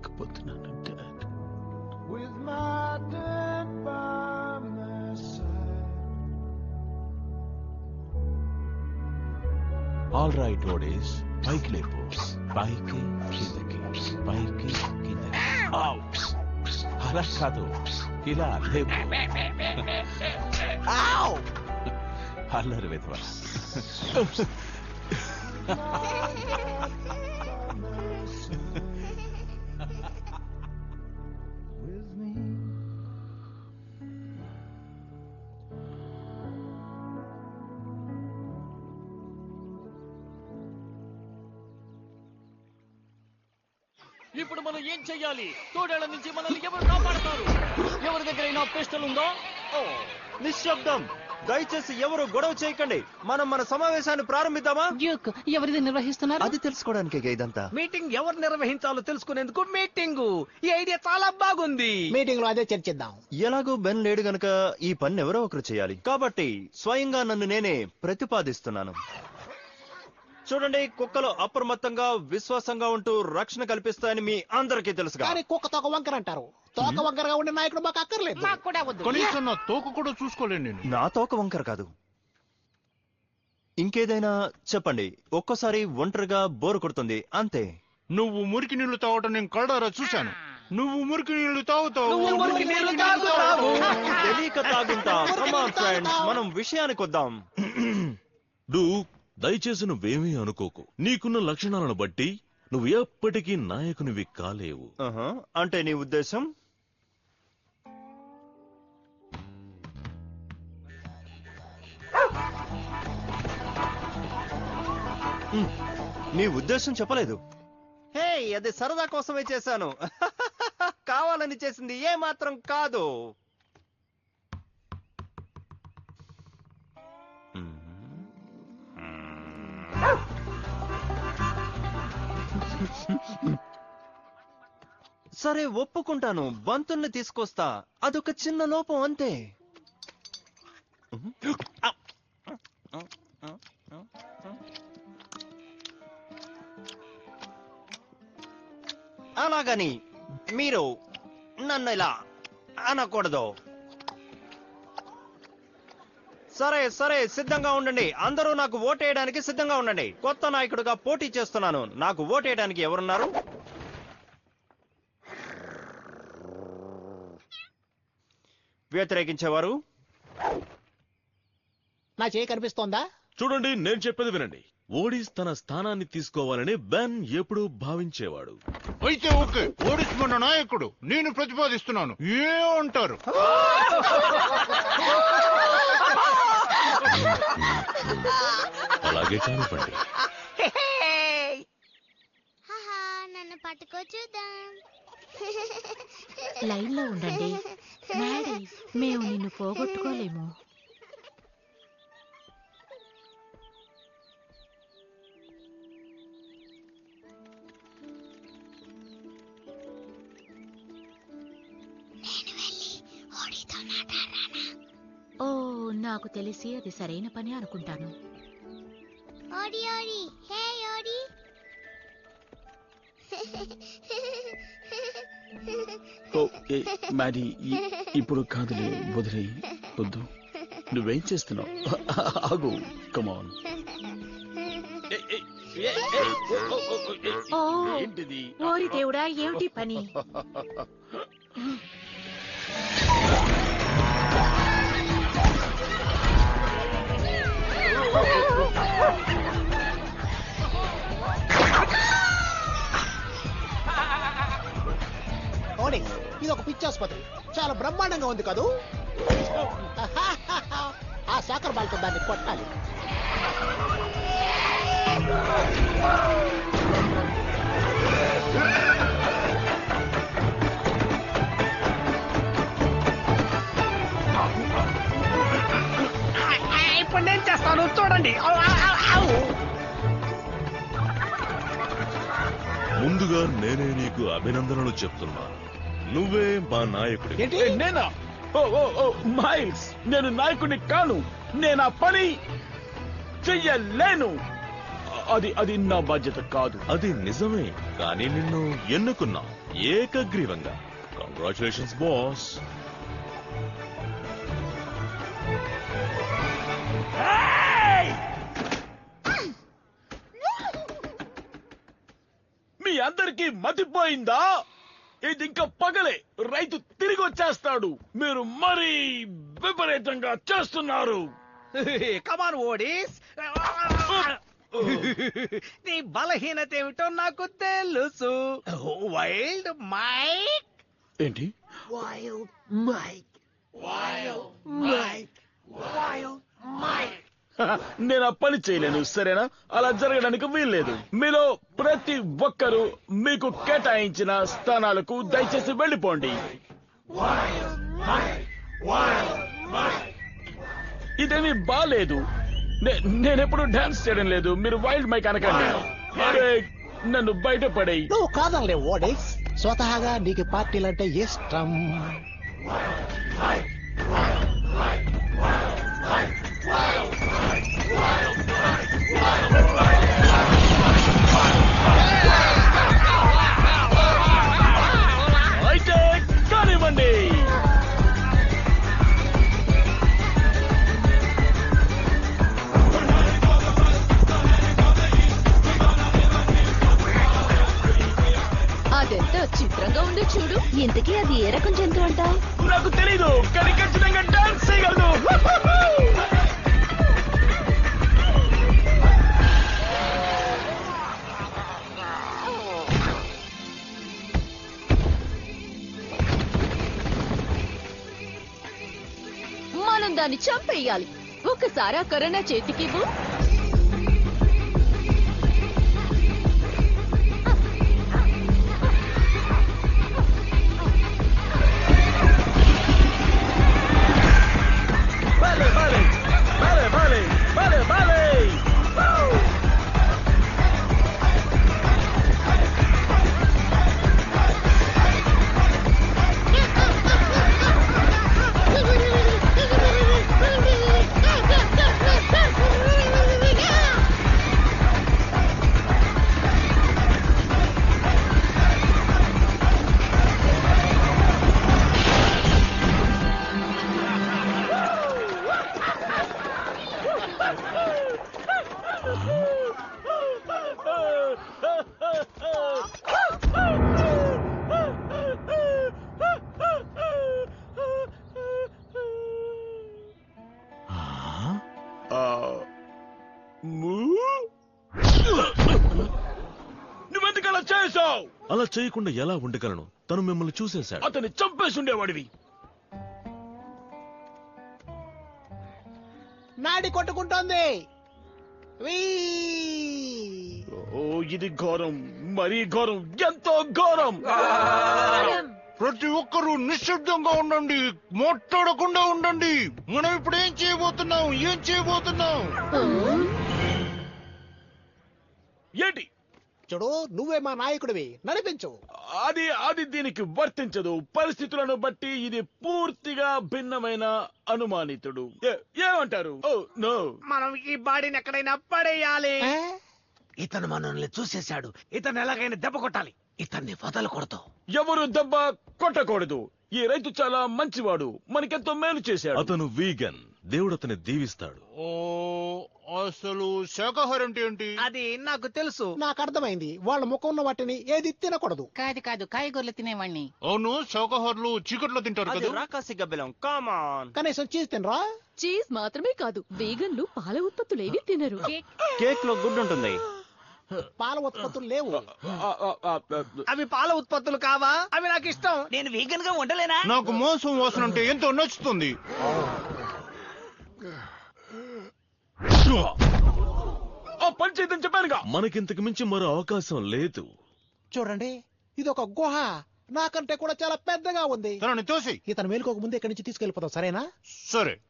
back, but none are dead. With my dead by my side. Alright, Odes, bike lepo, bike kindaki, bike kindaki. Ow! Harak kado, lepo. Ow! Allar vedva. చెయ్యాలి తోడేళ్ళ నుంచి మనల్ని ఎవరు కాపాడతారు? ఎవరి దగ్గరైనా పిస్టల్ ఉందా? ఓ, నిశ్శబ్దం. దయచేసి ఎవరు గొడవ చేయకండి. మనం మన సమావేశాన్ని ప్రారంభిద్దామా? డ్యూక్ ఎవరిది నిర్వహిస్తున్నారు? అది తెలుసుకోవడానికి ఇదంతా. మీటింగ్ ఎవరు నిర్వహించాలో తెలుసుకునేందుకు మీటింగ్. ఈ ఐడియా చాలా బాగుంది. మీటింగ్లో అదే చర్చిద్దాం. ఎలాగో బెన్ లేడు గనక ఈ పని ఎవరో ఒకరు చేయాలి. కాబట్టి స్వయంగా నన్ను నేనే ప్రతిపాదిస్తున్నాను. చూడండి కుక్కలు అప్రమత్తంగా విశ్వాసంగా ఉంటూ రక్షణ కల్పిస్తాయని మీ అందరికీ తెలుసుగా. కానీ కుక్క తోక వంకర అంటారు. తోక వంకరగా ఉండే నాయకుడు మాకు అక్కర్లేదు. మాకు కూడా వద్దు. కనీసం నా తోక కూడా చూసుకోలేను నేను. నా తోక వంకర కాదు. ఇంకేదైనా చెప్పండి. ఒక్కోసారి ఒంటరిగా బోరు కొడుతుంది. అంతే. నువ్వు మురికి నీళ్ళు తాగటం నేను కళ్ళారా చూశాను. నువ్వు మురికి నీళ్ళు తాగుతావు. తెలియక తాగుంటాం మనం విషయానికి వద్దాం. డూ దయచేసి నువ్వేమీ అనుకోకు. నీకున్న లక్షణాలను బట్టి నువ్వు ఎప్పటికీ నాయకునివి కాలేవు. ఆహా, అంటే నీ ఉద్దేశం? నీ ఉద్దేశం చెప్పలేదు. హే అది సరదా కోసమే చేశాను. కావాలని చేసింది ఏ మాత్రం కాదు. సరే ఒప్పుకుంటాను. బంతుల్ని తీసుకొస్తా. అదొక చిన్న లోపం అంతే. అలాగని మీరు నన్ను ఇలా అనకూడదు. సరే సరే సిద్ధంగా ఉండండి. అందరూ నాకు ఓటేయడానికి సిద్ధంగా ఉండండి. కొత్త నాయకుడిగా పోటీ చేస్తున్నాను. నాకు ఓటేయడానికి ఎవరున్నారు? వ్యతిరేకించేవారు? నా చేయి కనిపిస్తోందా? చూడండి నేను చెప్పేది వినండి. ఓడిస్ తన స్థానాన్ని తీసుకోవాలని బెన్ ఎప్పుడూ భావించేవాడు. అయితే ఓకే ఓడిస్ మన నాయకుడు. నేను ప్రతిపాదిస్తున్నాను. ఏ అంటారు? అలాగే కానివ్వండి. నన్ను పట్టుకో చూద్దాం. లైన్లో ఉండండి మేము నిన్ను పోగొట్టుకోలేము. నాకు తెలిసి అది సరైన పని అనుకుంటాను. ఓడి ఓడి హే ఓడి ఓ ఏ, మ్యాడీ ఈ- ఇప్పుడు కాదులే వదిలే వద్దు. నువ్వేం చేస్తున్నావు? ఆగు కమాన్ ఓ ఏంటిది? ఓరి దేవుడా ఏమిటి పని? ఇది ఒక పిచ్చి ఆసుపత్రి. చాలా బ్రహ్మాండంగా ఉంది కదూ? ఆ సాకర్ బాల్తో దాన్ని కొట్టాలి. ఇప్పుడు నేను చేస్తాను? చూడండి. ముందుగా నేనే నీకు అభినందనలు చెప్తున్నాను నువ్వే మా నాయకుడి నేనా? Oh oh oh Miles. నేను నాయకుడిని కాను. నేను ఆ పని చెయ్యలేను. అది అది నా బాధ్యత కాదు. అది నిజమే కానీ నిన్ను ఎన్నుకున్నా ఏకగ్రీవంగా. కంగ్రాచులేషన్స్ బాస్ అందరికీ మతిపోయిందా? ఇది ఇంకా పగలే రైతు తిరిగి వచ్చేస్తాడు మీరు మరీ విపరీతంగా చేస్తున్నారు. కమాన్ ఓడీస్. నీ బలహీనత ఏమిటో నాకు తెలుసు. వైల్డ్ మైక్ ఏంటి? Wild Mike Wild Mike Wild Mike నేను ఆ పని చేయలేను సరేనా? అలా జరగడానికి వీల్లేదు. మీలో ప్రతి ఒక్కరూ మీకు కేటాయించిన స్థానాలకు దయచేసి వెళ్ళిపోండి. ఇదేమీ బాలేదు. నేనెప్పుడు డాన్స్ చేయడం లేదు. మీరు వైల్డ్ మైక్ అనకండి. నన్ను నన్ను బయటపడేయి. నువ్వు కాదంలే ఓడేస్ స్వతహాగా నీకు పార్టీలంటే ఇష్టం. చూడు ఇంతకీ అది ఏ రకం జంతువు అంటావు నాకు తెలీదు కానీ ఖచ్చితంగా డాన్స్ చేయగలదు మనం దాన్ని చంపేయాలి. ఒకసారి ఆ కరోనా చేతికి చేయకుండా ఎలా ఉండగలను? తను మిమ్మల్ని చూసేశాడు. అతన్ని చంపేసి ఉండేవాడివి నాడి కొట్టుకుంటోంది. వీ! ఓ ఇది ఘోరం. మరీ ఘోరం. ఎంతో ఘోరం. ప్రతి ఒక్కరూ నిశ్శబ్దంగా ఉండండి. మాట్లాడకుండా ఉండండి. మనం ఇప్పుడు ఏం చేయబోతున్నాం? ఏం చేయబోతున్నాం? ఏంటి? చూడు నువ్వే మా నాయకుడివి. నడిపించు. అది అది దీనికి వర్తించదు. పరిస్థితులను బట్టి ఇది పూర్తిగా భిన్నమైన అనుమానితుడు. ఏ- ఏమంటారు? Oh no. మనం ఈ బాడీని ఎక్కడైనా పడేయాలి. ఇతను మనల్ని చూసేశాడు. ఇతను ఎలాగైనా దెబ్బ కొట్టాలి. ఇతన్ని వదలకూడదు. ఎవరు దెబ్బ కొట్టకూడదు. ఈ రైతు చాలా మంచివాడు. మనకెంతో మేలు చేశాడు. అతను వీగన్. దేవుడు అతన్ని దీవిస్తాడు. ఓ అసలు శాకాహారం అంటే ఏంటి? అది నాకు తెలుసు. నాకు అర్థమైంది. వాళ్ళ ముఖం ఉన్న వాటిని ఏది తినకూడదు. కాదు కాదు కాయగూరలు తినేవాణ్ణి. అవును శాకాహారులు చీకట్లో తింటారు అది కదా. రాకాసి గబ్బెలం. కామాన్ కనీసం చీజ్ తినరా? చీజ్ మాత్రమే కాదు వీగన్లు పాల ఉత్పత్తులేవి తినరు. కేక్లో గుడ్డు ఉంటుంది పాల ఉత్పత్తులు లేవు. అవి పాల ఉత్పత్తులు కావా? అవి నాకు ఇష్టం. నేను వీగన్గా ఉండలేనా? నాకు మోసం వాసన అంటే ఎంతో నచ్చుతుంది. ఆ పని చేయదని చెప్పానుగా. మనకింతకు మించి మరో అవకాశం లేదు. చూడండి ఇది ఒక గుహ. నాకంటే కూడా చాలా పెద్దగా ఉంది. తనని తోసి. ఇతను మేలుకోక ముందే ఇక్కడి నుంచి తీసుకెళ్ళిపోతాం సరేనా? సరే.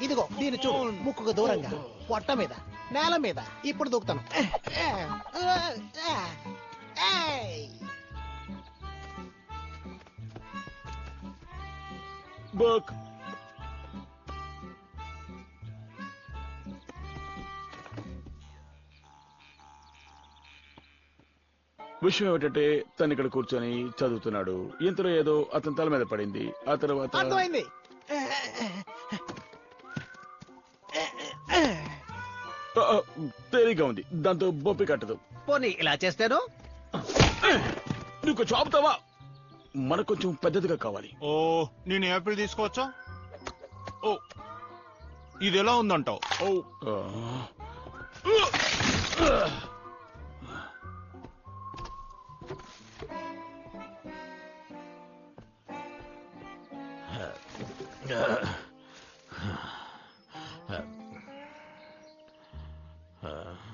ఇదిగో దీన్ని చూడు ముక్కుకు దూరంగా పొట్ట మీద నేల మీద. ఇప్పుడు దూకుతాను. బక్ విషయం ఏమిటంటే తను ఇక్కడ కూర్చొని చదువుతున్నాడు. ఇంతలో ఏదో అతని తల మీద పడింది. ఆ తర్వాత అర్థమైంది. ఆ, తేలిగ్గా ఉంది. దాంతో బొప్పి కట్టదు. పోనీ ఇలా చేస్తాను? నువ్వు కొంచెం ఆపుతావా మనకు కొంచెం పెద్దదిగా కావాలి. ఓ నేను యాపిల్ తీసుకోవచ్చా? ఓ ఇది ఎలా ఉందంటావు? ఓ.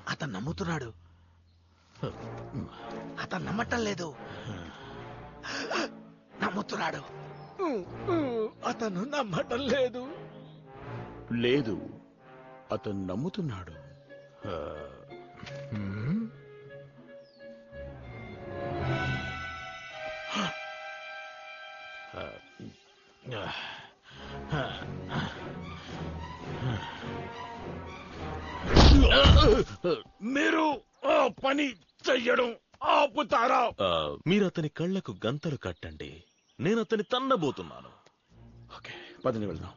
అతను నమ్ముతున్నాడు. అతను నమ్మటం లేదు. నమ్ముతున్నాడు. అతను నమ్మటం లేదు. లేదు అతను నమ్ముతున్నాడు. మీరు ఆ పని చెయ్యడం ఆపుతారా? మీరు అతని కళ్ళకు గంతలు కట్టండి. నేను అతని తన్నబోతున్నాను. పదని వెళ్దాం.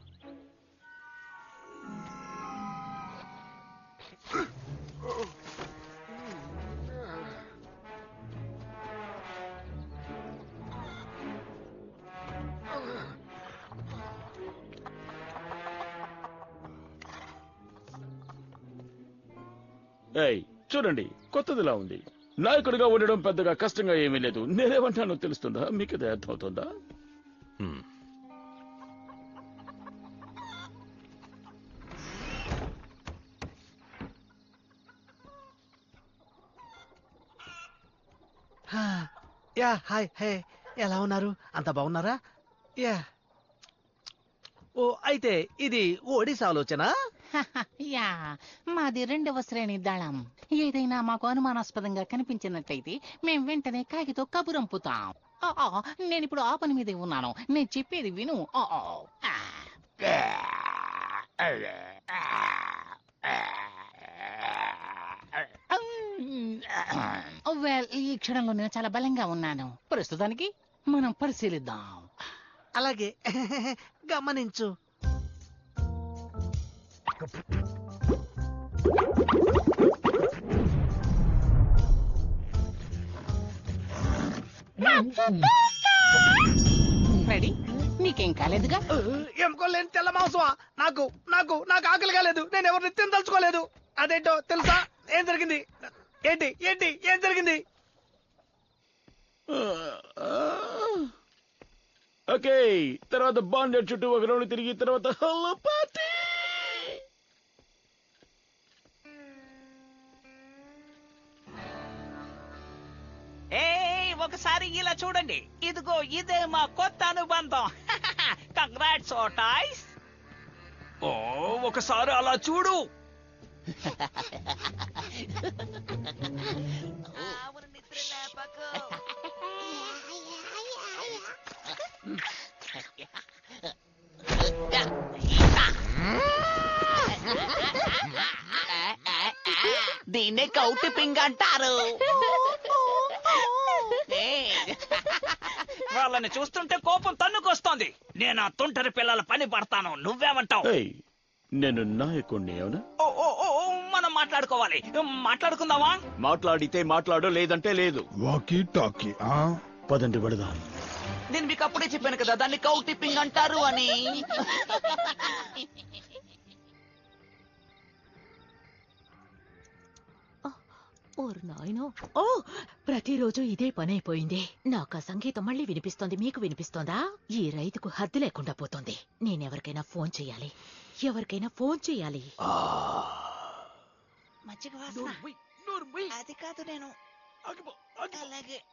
ఏయ్ చూడండి కొత్తదిలా ఉంది. నాయకుడిగా ఉండడం పెద్దగా కష్టంగా ఏమీ లేదు. నేనేమంటానో తెలుస్తుందా? మీకు అది అర్థమవుతుందా? యా హాయ్ హే ఎలా ఉన్నారు? అంత బాగున్నారా? యా. ఓ అయితే ఇది ఒడిశా ఆలోచన? యా మాది రెండవ శ్రేణి దళం. ఏదైనా మాకు అనుమానాస్పదంగా కనిపించినట్లయితే మేం వెంటనే కాగితో కబురంపుతాం. నేను ఇప్పుడు ఆ పని మీదే ఉన్నాను. నేను చెప్పేది విను. వెల్ ఈ క్షణంలో నేను చాలా బలంగా ఉన్నాను. ప్రస్తుతానికి మనం పరిశీలిద్దాం. అలాగే. గమనించు. రెడీ? నీకేం కాలేదుగా? ఎముకోలేని తెల్ల మాంసమా? నాకు నాకు నాకు ఆకలి కాలేదు. నేను ఎవరిని తినదలుచుకోలేదు అదేంటో తెలుసా? ఏం జరిగింది? ఏంటి ఏంటి ఏం జరిగింది? ఓకే తర్వాత బాండెడ్ చుట్టూ ఒక రౌండ్ తిరిగి తర్వాత హలో పార్టీ! ఏయ్ ఒకసారి ఇలా చూడండి. ఇదిగో ఇదే మా కొత్త అనుబంధం. కంగ్రాట్స్ ఓ టాయ్స్. ఓ ఒకసారి అలా చూడు. దీన్నే కౌటి పింగ్ అంటారు ఏయ్, వాళ్ళని చూస్తుంటే కోపం తన్నుకొస్తోంది. నేను ఆ తుంటరి పిల్లల పని పడతాను. నువ్వేమంటావు? ఏయ్ నేను నాయకుణ్ణి అవునా ఓ, ఓ, ఓ, ఓ, మనం మాట్లాడుకోవాలి. మాట్లాడుకుందామా? మాట్లాడితే మాట్లాడు లేదంటే లేదు. వాకీ టాకీ పదండి వెళదాం నేను మీకు అప్పుడే చెప్పాను కదా దాన్ని కౌ టిప్పింగ్ అంటారు అని. ఓరు నాయనో. ఓ ప్రతిరోజు ఇదే పని అయిపోయింది నాకు ఆ సంగీతం మళ్ళీ వినిపిస్తోంది మీకు వినిపిస్తోందా? ఈ రైతుకు హద్దు లేకుండా పోతోంది. నేనెవరికైనా ఫోన్ చేయాలి. ఎవరికైనా ఫోన్ చేయాలి. మజ్జిగ వాసన. అది కాదు నేను. అలాగే.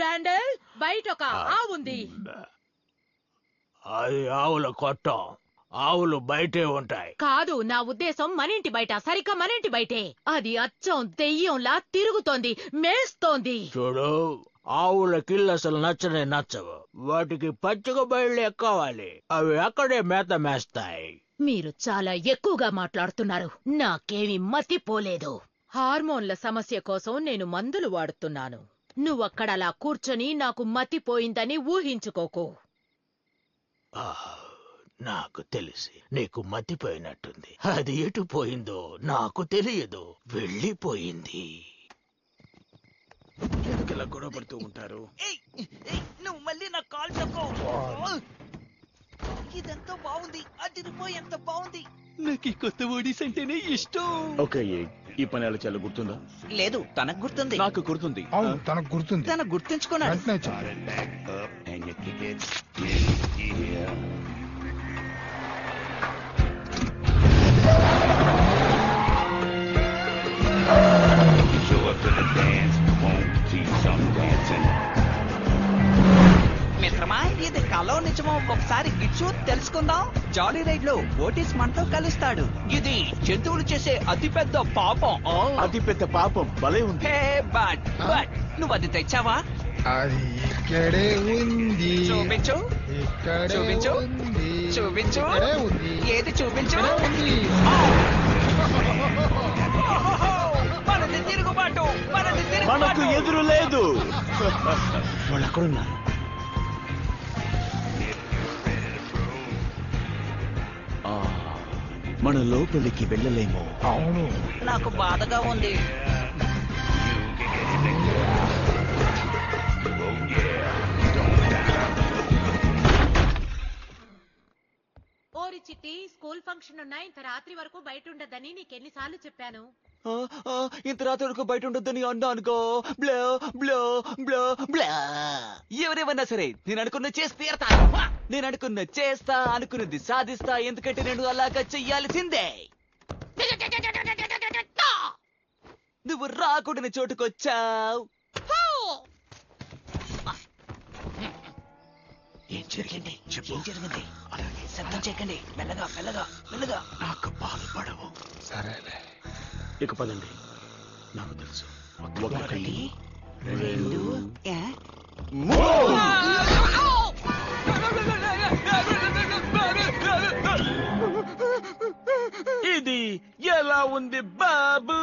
రాండల్ బయట ఒక ఆవుంది అది ఆవుల కొట్టం. ఆవులు బయటే ఉంటాయి. కాదు నా ఉద్దేశం మన ఇంటి బయట సరిగ్గా మన ఇంటి బయటే. అది అచ్చం దెయ్యంలా తిరుగుతోంది మేస్తోంది. చూడు ఆవులకి అసలు నచ్చనే నచ్చవు. వాటికి పచ్చిక బయళ్ళే కావాలి అవి అక్కడే మేత మేస్తాయి. మీరు చాలా ఎక్కువగా మాట్లాడుతున్నారు. నాకేమి మతిపోలేదు. హార్మోన్ల సమస్య కోసం నేను మందులు వాడుతున్నాను. నువ్వక్కడ అలా కూర్చొని నాకు మతిపోయిందని ఊహించుకోకు. ఆ, నాకు తెలిసి నీకు మతిపోయినట్టుంది. అది ఎటు పోయిందో నాకు తెలియదు. వెళ్ళిపోయింది. ఎందుకు ఇలా గొడవ పడుతూ ఉంటారు? నువ్వు మళ్ళీ నా కాల్ తక్కువ ఇదెంత బాగుంది. అదిరిపోయి ఎంత బాగుంది? నాకు ఈ కొత్త ఓడీస్ అంటేనే ఇష్టం. ఓకే ఈ పని ఎలా చాలా గుర్తుందా? లేదు తనకు గుర్తుంది. నాకు గుర్తుంది. అవును తనకు గుర్తుంది. తన గుర్తుంచుకున్నాడు. వెంటనే చెప్పు. Show up to the dance, won't see some dancing. మిత్రమా ఇది కలో నిజమో? ఒకసారి ఇచ్చు తెలుసుకుందాం. జాలీ రైడ్లో ఓటిస్ మనతో కలుస్తాడు. ఇది జంతువులు చేసే అతిపెద్ద పాపం. అతి పెద్ద పాపం భలే ఉంది. హే బట్ బట్ నువ్వు అది తెచ్చావా? అది ఇక్కడే ఉంది. చూపించు. ఇక్కడే చూపించు. ఉంది. చూపించు. ఇక్కడే ఉంది. ఏది చూపించు? ఇక్కడే ఉంది. మనది తిరుగుబాటు. మనది మనకు తిరుగుబాటు ఎదురు లేదు. వాళ్ళు అక్కడున్నారు. మన లోపలికి వెళ్ళలేము. అవును. నాకు బాధగా ఉంది. ఓరి చిట్టి స్కూల్ ఫంక్షన్ ఉన్నాయి ఇంత రాత్రి వరకు బయట ఉండదని నీకెన్నిసార్లు చెప్పాను. ఇంత రాత్రి వరకు బయట ఉండొద్దని అన్నానుకో బ్లో బ్లో బ్లో బ్లా. ఎవరేమన్నా సరే నేను అనుకున్న చేసి తీరతాను హా! నేను అనుకున్న చేస్తా అనుకున్నది సాధిస్తా. ఎందుకంటే నేను అలాగా చెయ్యాల్సిందే. నువ్వు రాకూడని చోటుకొచ్చావు. ఏం జరిగింది? ఏం జరిగింది? అలాగే. శబ్దం చేయకండి. మెల్లగా మెల్లగా మెల్లగా. నాకు పాలు పడవు సరేలే. ఇక పదండి. నాకు తెలుసు. ఒకటి రెండు? ఇది ఎలా ఉంది బాబు?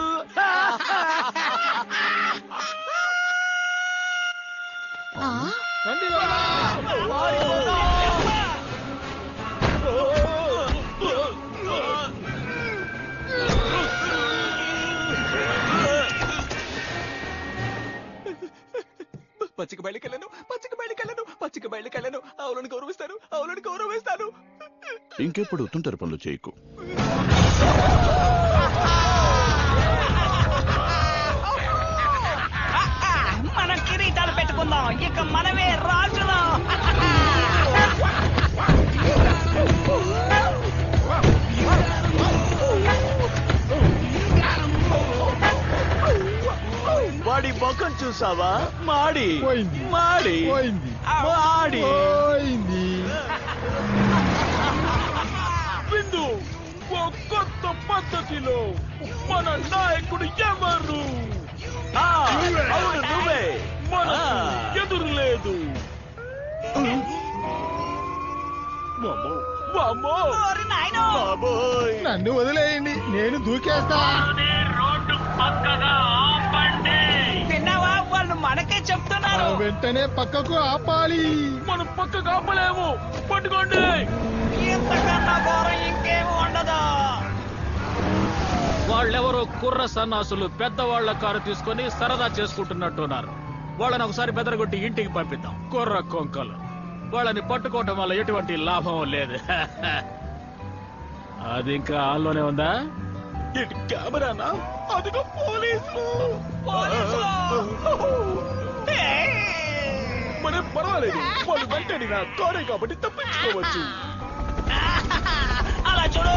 పచ్చిక బయలుకెళ్ళను పచ్చిక బయలుకెళ్ళను పచ్చిక బయలుకెళ్ళను ఆవులను గౌరవిస్తాను ఆవులను గౌరవిస్తాను. ఇంకెప్పుడు తుంటరి పనులు చేయకు. మనం కిరీటాలు పెట్టుకుందాం. ఇక మనమే రాజులం. ముఖం చూసావా? మాడి. పోయింది. మాడి. పోయింది. మాడి. పోయింది. ఓ కొత్త పద్ధతిలో మన నాయకుడు ఎవరు? ఆ, అవును నువ్వే. మనకు ఎదురు లేదు. వామ్మో, వామ్మో. బాబోయ్. నన్ను వదిలేయండి నేను దూకేస్తా. విన్నావా వాళ్ళు మనకే చెప్తున్నారు. వెంటనే పక్కకు ఆపాలి. మనం పక్క కాపలేము పట్టుకోండి. ఇంతకన్నా ఘోరం ఇంకేమి ఉండదు? వాళ్ళెవరో కుర్ర సన్నాసులు పెద్దవాళ్ళ కారు తీసుకొని సరదా చేసుకుంటున్నట్టున్నారు. వాళ్ళని ఒకసారి బెదరగొట్టి ఇంటికి పంపిద్దాం. కుర్ర కొంకలు. వాళ్ళని పట్టుకోవటం వల్ల ఎటువంటి లాభం లేదు. అది ఇంకా ఆల్లోనే ఉందా? ఇటు కెమెరానా? అదిగో పోలీసులు! మనం పర్వాలేదు వాళ్ళు వెంటడినా కారే కాబట్టి తప్పించుకోవచ్చు. అలా చూడు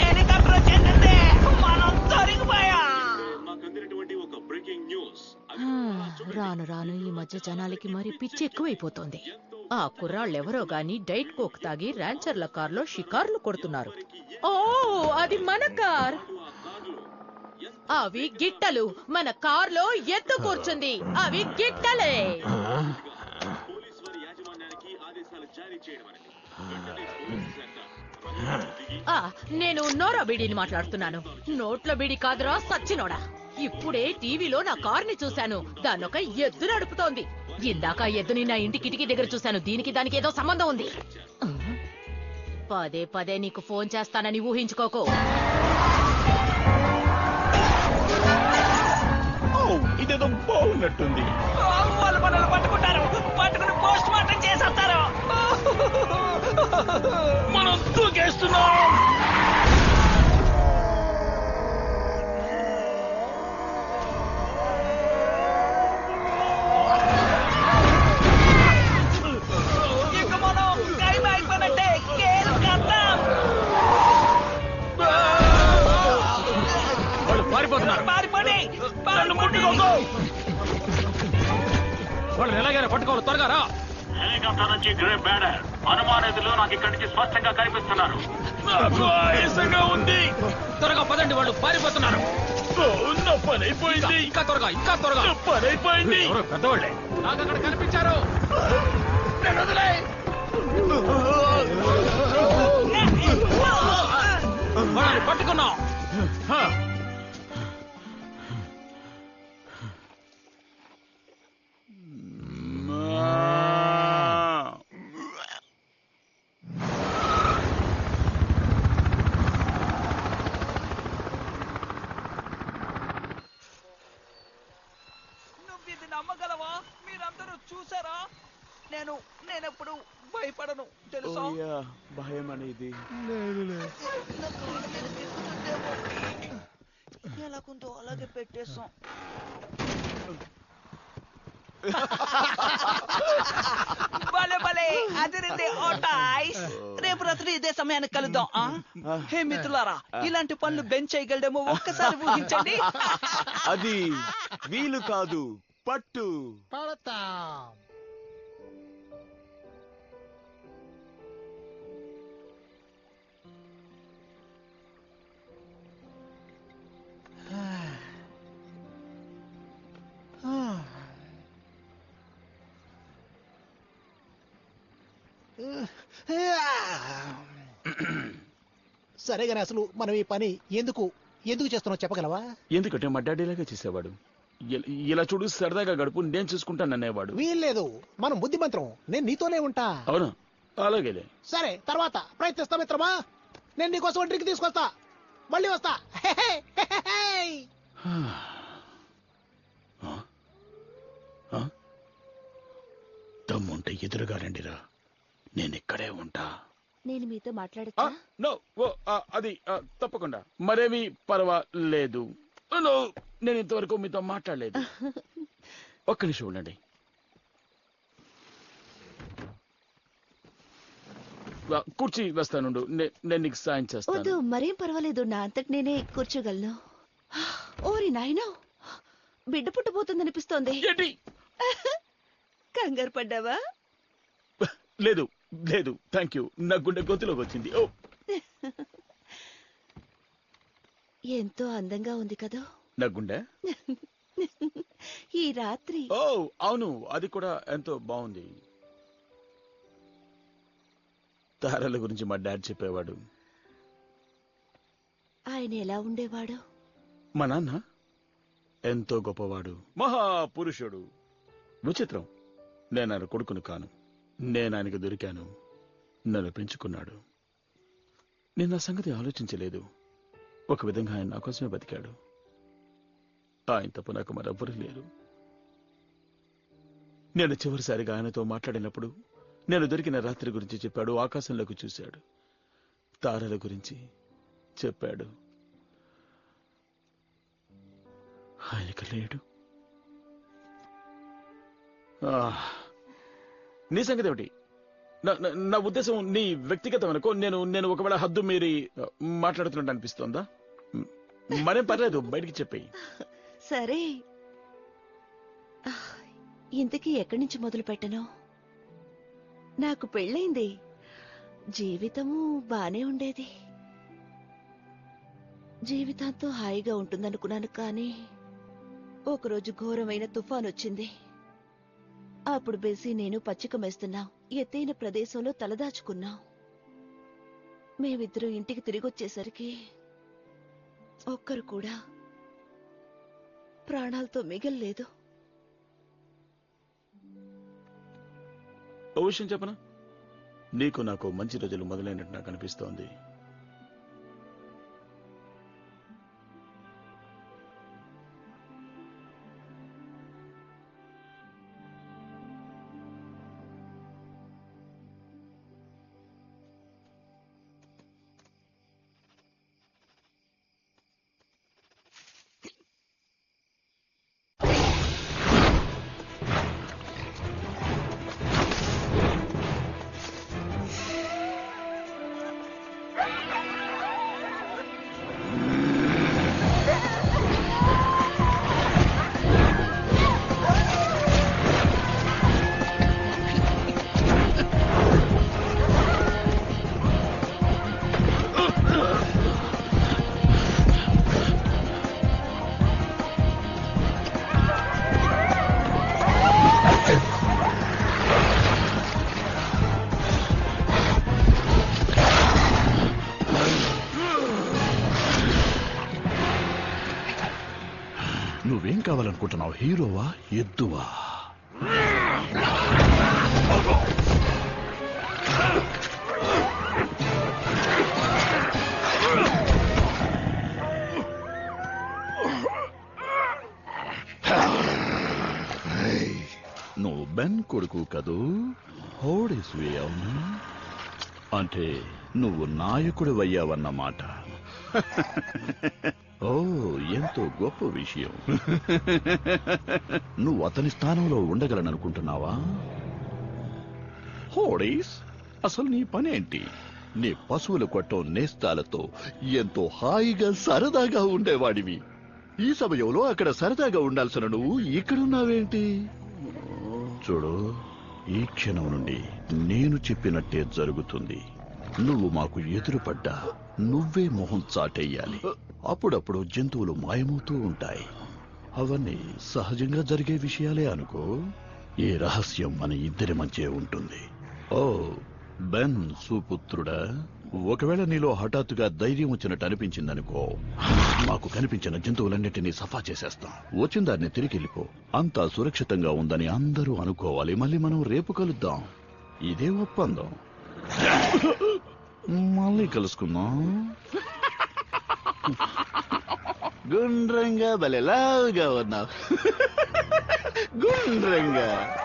హెలికాప్టర్ వచ్చేసింది మనం దొరికిపోయా బ్రేకింగ్ న్యూస్. రాను రాను ఈ మధ్య జనాలకి మరి పిచ్చి ఎక్కువైపోతోంది. ఆ కుర్రాళ్ళెవరో గాని డైట్ కోక్ తాగి ర్యాంచర్ల కార్లో షికార్లు కొడుతున్నారు. ఓ అది మన కార్! అవి గిట్టలు. మన కారులో ఎత్తు కూర్చుంది. అవి గిట్టలే. నేను నోరా బీడీని మాట్లాడుతున్నాను. నోట్ల బీడి కాదురా సచ్చినోడా. ఇప్పుడే టీవీలో నా కార్ని చూశాను. దానొక ఎద్దు నడుపుతోంది ఇందాక ఎద్దుని నా ఇంటి కిటికీ దగ్గర చూశాను. దీనికి దానికి ఏదో సంబంధం ఉంది. పదే పదే నీకు ఫోన్ చేస్తానని ఊహించుకోకు. ఇదేదో బాగున్నట్టుంది. వాళ్ళు మనల్ని పట్టుకుంటారు. పట్టుకుని పోస్ట్ మార్టం చేసేస్తారు. మనం దూకేస్తున్నాం. వాళ్ళని ఎలాగైనా పట్టుకోవాలి త్వరగా రా. హెలికాప్టర్ నుంచి గ్రే బ్యాడర్ అనుమానితులు నాకు ఇక్కడి నుంచి స్పష్టంగా కనిపిస్తున్నారు. ఉంది. త్వరగా పదండి వాళ్ళు పారిపోతున్నారు. ఇంకా త్వరగా ఇంకా త్వరగా. పని అయిపోయింది. ఎవరో పెద్దవాళ్ళే. నాకు అక్కడ కనిపించారు. వాళ్ళని పట్టుకున్నాం. చేయగలడేమో ఒక్కసారి ఊహించండి అది వీలు కాదు పట్టు పడతాం సరే గాని అసలు మనం ఈ పని ఎందుకు ఎందుకు చేస్తున్నావు చెప్పగలవా? ఎందుకంటే మా డాడీలాగా చేసేవాడు. ఇల- ఇలా చూడు సరదాగా గడుపు నేను చూసుకుంటాను అనేవాడు. వీల్లేదు మనం బుద్ధిమంత్రం నేను నీతోనే ఉంటా. అవును అలాగేలే. సరే తర్వాత ప్రయత్నిస్తా మిత్రమా? నేను నీకోసం డ్రింక్ తీసుకొస్తా. మళ్ళీ వస్తా. హే, హే, హే, హే, హే. దమ్ముంటే ఎదురుగా రండిరా నేను ఇక్కడే ఉంటా. నేను మీతో మాట్లాడచ్చా? నో ఓ ఆ, అది తప్పకుండా. మరేమీ పర్వాలేదు. నో నేను ఇంతవరకు మీతో మాట్లాడలేదు. ఒక్క నిమిషం ఉండండి. కుర్చీ వేస్తానుండు. నేను నీకు సాయం చేస్తాను. మరేం పర్వాలేదు. నా అంతటి నేనే కూర్చోగలను. ఓరి నాయనో! బిడ్డ పుట్టబోతుందనిపిస్తోంది. కంగారు పడ్డావా? లేదు. లేదు థ్యాంక్ యూ నా గుండె గొంతులోకి వచ్చింది. ఓ. ఎంతో అందంగా ఉంది కదా. నా గుండె? ఈ రాత్రి. ఓ అవును అది కూడా ఎంతో బాగుంది. తారల గురించి మా డాడ్ చెప్పేవాడు. ఆయన ఎలా ఉండేవాడు? మా నాన్న ఎంతో గొప్పవాడు. మహాపురుషుడు. విచిత్రం. నేను ఆయన కొడుకును కాను. నేను ఆయనకు దొరికాను. నన్ను పెంచుకున్నాడు. నేను నా సంగతి ఆలోచించలేదు. ఒక విధంగా ఆయన నా కోసమే బతికాడు. ఆయన తప్ప నాకు మరెవ్వరూ లేరు. నేను చివరిసారిగా ఆయనతో మాట్లాడినప్పుడు నేను దొరికిన రాత్రి గురించి చెప్పాడు ఆకాశంలోకి చూశాడు. తారల గురించి చెప్పాడు. ఆయనకు లేడు. ఆ, నీ సంగతి ఏమిటి? నా- ఉద్దేశం నీ వ్యక్తిగతం అనుకో నేను నేను ఒకవేళ హద్దు మీరి మాట్లాడుతున్నట్టు అనిపిస్తోందా? మరేం పర్లేదు బయటికి చెప్పేయి. సరే. ఇంతకీ ఎక్కడి నుంచి మొదలు పెట్టను? నాకు పెళ్ళైంది. జీవితము బానే ఉండేది. జీవితాంతో హాయిగా ఉంటుందనుకున్నాను కానీ ఒకరోజు ఘోరమైన తుఫాన్ వచ్చింది అప్పుడు బెసి నేను పచ్చిక మేస్తున్నాం. ఎత్తైన ప్రదేశంలో తలదాచుకున్నాం. మేమిద్దరూ ఇంటికి తిరిగొచ్చేసరికి ఒక్కరు కూడా ప్రాణాలతో మిగల్లేదు. ఓ విషయం చెప్పనా? నీకు నాకు మంచి రోజులు మొదలైనట్టు నాకు అనిపిస్తోంది. నువ్వేం కావాలనుకుంటున్నావు హీరోవా ఎద్దువా? నువ్వు బెన్ కొడుకు కదూ? హోడేస్వి అవును అంటే నువ్వు నాయకుడు అయ్యావన్నమాట ఓ ఎంతో గొప్ప విషయం. నువ్వు అతని స్థానంలో ఉండగలననుకుంటున్నావా? హోడీస్ అసలు నీ పనేంటి? నీ పశువుల కొట్టం నేస్తాలతో ఎంతో హాయిగా సరదాగా ఉండేవాడివి. ఈ సమయంలో అక్కడ సరదాగా ఉండాల్సిన నువ్వు ఇక్కడున్నావేంటి? చూడు ఈ క్షణం నుండి నేను చెప్పినట్టే జరుగుతుంది. నువ్వు మాకు ఎదురుపడ్డా. నువ్వే మొహం చాటేయాలి. అప్పుడప్పుడు జంతువులు మాయమవుతూ ఉంటాయి. అవన్నీ సహజంగా జరిగే విషయాలే అనుకో. ఈ రహస్యం మన ఇద్దరి మధ్య ఉంటుంది. ఓ బెన్ సుపుత్రుడా ఒకవేళ నీలో హఠాత్తుగా ధైర్యం వచ్చినట్టు అనిపించిందనుకో మాకు కనిపించిన జంతువులన్నిటినీ సఫా చేసేస్తాం. వచ్చిన దాన్ని తిరిగి వెళ్ళిపో. అంతా సురక్షితంగా ఉందని అందరూ అనుకోవాలి. మళ్ళీ మనం రేపు కలుద్దాం. ఇదే ఒప్పందం. మళ్ళీ కలుసుకుందాం. గుండ్రంగా భలే లావుగా ఉన్నావు. గుండ్రంగా.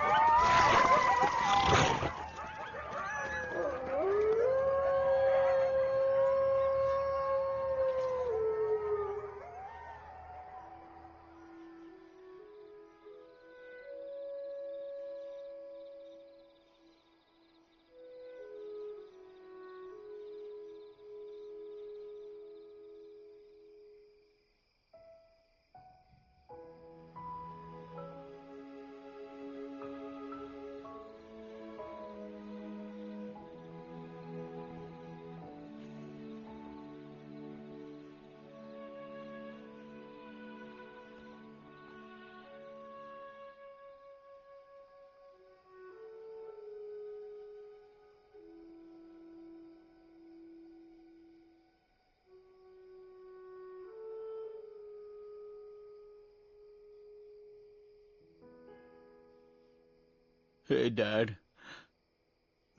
హే డాడ్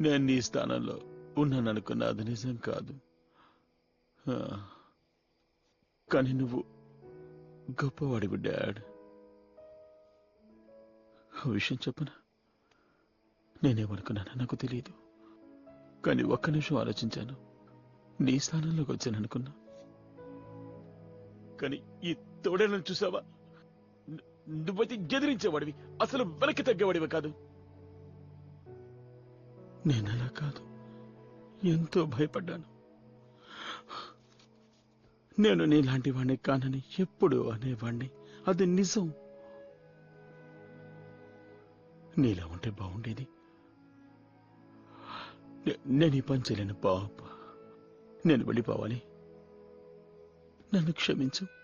నేను నీ స్థానంలో ఉన్నాననుకున్న అది నిజం కాదు. ఆ, కానీ నువ్వు గొప్పవాడివి డాడ్. విషయం చెప్పనా? నేనేమనుకున్నానో నాకు తెలియదు కానీ ఒక్క నిమిషం ఆలోచించాను. నీ స్థానంలోకి వచ్చాను అనుకున్నా కానీ ఈ తోడేళ్ళను చూసావా? నువ్వైతే ఎదిరించేవాడివి. అసలు వెనక్కి తగ్గేవాడివి కాదు. నేనలా కాదు. ఎంతో భయపడ్డాను. నేను నీలాంటి వాణ్ణి కానని ఎప్పుడు అనేవాణ్ణి. అది నిజం. నీలా ఉంటే బాగుండేది. నేను ఈ పని చేయలేను పాప. నేను వెళ్ళిపోవాలి. నన్ను క్షమించు.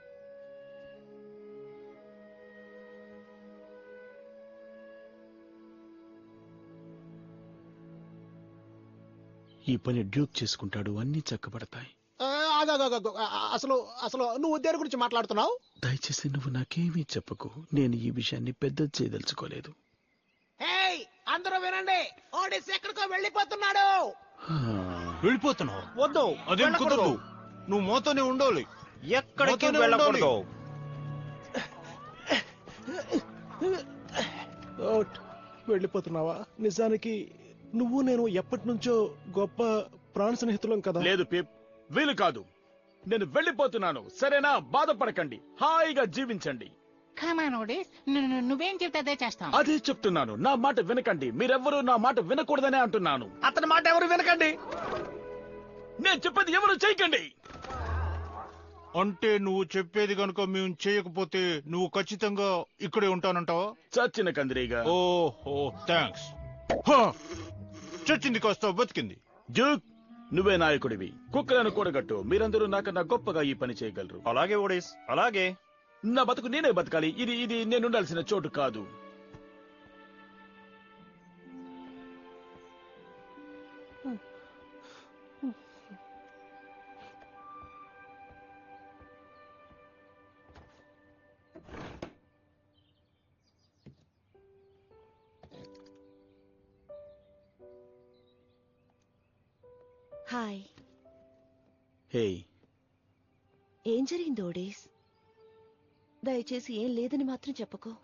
ఈ పని డ్యూక్ చేసుకుంటాడు అన్ని చక్కబడతాయి. అసలు అసలు నువ్వు దేని గురించి మాట్లాడుతున్నావు? దయచేసి నువ్వు నాకేమీ చెప్పకు. నేను ఈ విషయాన్ని పెద్ద చేయదలుచుకోలేదు. ఏయ్ అందరూ వినండి. ఓడిస్ ఎక్కడికో వెళ్ళిపోతున్నాడు. వెళ్ళిపోతున్నావు? వద్దు అదేం. కుదరదు. నువ్వు మోతోనే ఉండాలి. ఎక్కడికి వెళ్ళకూడదు. వెళ్ళిపోతున్నావా? నిజానికి నువ్వు నేను ఎప్పటి నుంచో గొప్ప ప్రాణ స్నేహితులం కదా? లేదు పిప్. వీలు కాదు. నేను వెళ్ళిపోతున్నాను. సరేనా? బాధపడకండి. హాయిగా జీవించండి. నువ్వేం చెప్తే అదే చేస్తాం. అదే చెప్తున్నాను. నా మాట వినకండి. మీరెవ్వరూ నా మాట వినకూడదనే అంటున్నాను. అతని మాట ఎవరు వినకండి? నేను చెప్పేది ఎవరు చేయకండి? అంటే నువ్వు చెప్పేది కనుక మేము చేయకపోతే నువ్వు ఖచ్చితంగా ఇక్కడే ఉంటానంటావా? చచ్చిన కందిరీగా. ఓహో థ్యాంక్స్ చచ్చింది కాస్త బతికింది. జూక్ నువ్వే నాయకుడివి. కుక్కలను కూడగట్టు. మీరందరూ నాకన్నా గొప్పగా ఈ పని చేయగలరు. అలాగే ఓడేస్. అలాగే. నా బతుకు నేనే బతకాలి. ఇది ఇది నేను ఉండాల్సిన చోటు కాదు. హే ఏం జరిగింది ఓడేస్? దయచేసి ఏం లేదని మాత్రం చెప్పకు.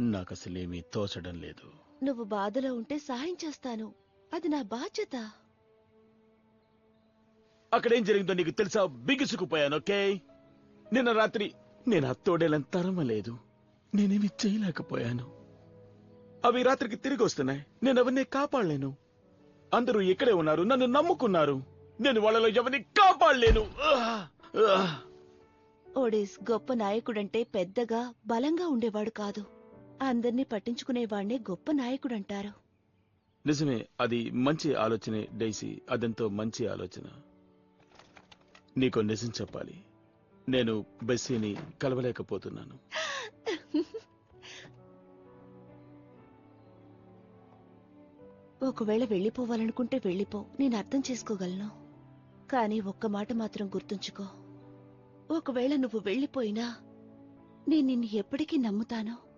నాకు అసలేమీ తోచడం లేదు. నువ్వు బాధలో ఉంటే సహాయం చేస్తాను. అది నా బాధ్యత. అక్కడ ఏం జరిగిందో నీకు తెలుసా? బిగుసుకుపోయాను ఓకే? నిన్న రాత్రి నేను ఆ తోడేలను తరమలేదు. నేనేమి చేయలేకపోయాను. అవి రాత్రికి తిరిగి వస్తున్నాయి. నేను అవన్నీ కాపాడలేను. అందరూ ఇక్కడే ఉన్నారు. నన్ను నమ్ముకున్నారు. నేను వాళ్ళలో ఎవరిని కాపాడలేను! ఓడేస్ గొప్ప నాయకుడంటే పెద్దగా బలంగా ఉండేవాడు కాదు. అందర్నీ పట్టించుకునేవాణ్ణే గొప్ప నాయకుడంటారు. నిజమే అది మంచి ఆలోచనే డైసీ. అదెంతో మంచి ఆలోచన. నీకో నిజం చెప్పాలి. నేను బెస్సీని కలవలేకపోతున్నాను. ఒకవేళ వెళ్ళిపోవాలనుకుంటే వెళ్ళిపో. నేను అర్థం చేసుకోగలను. కానీ ఒక్క మాట మాత్రం గుర్తుంచుకో. ఒకవేళ నువ్వు వెళ్ళిపోయినా నేను నిన్ను ఎప్పటికీ నమ్ముతాను.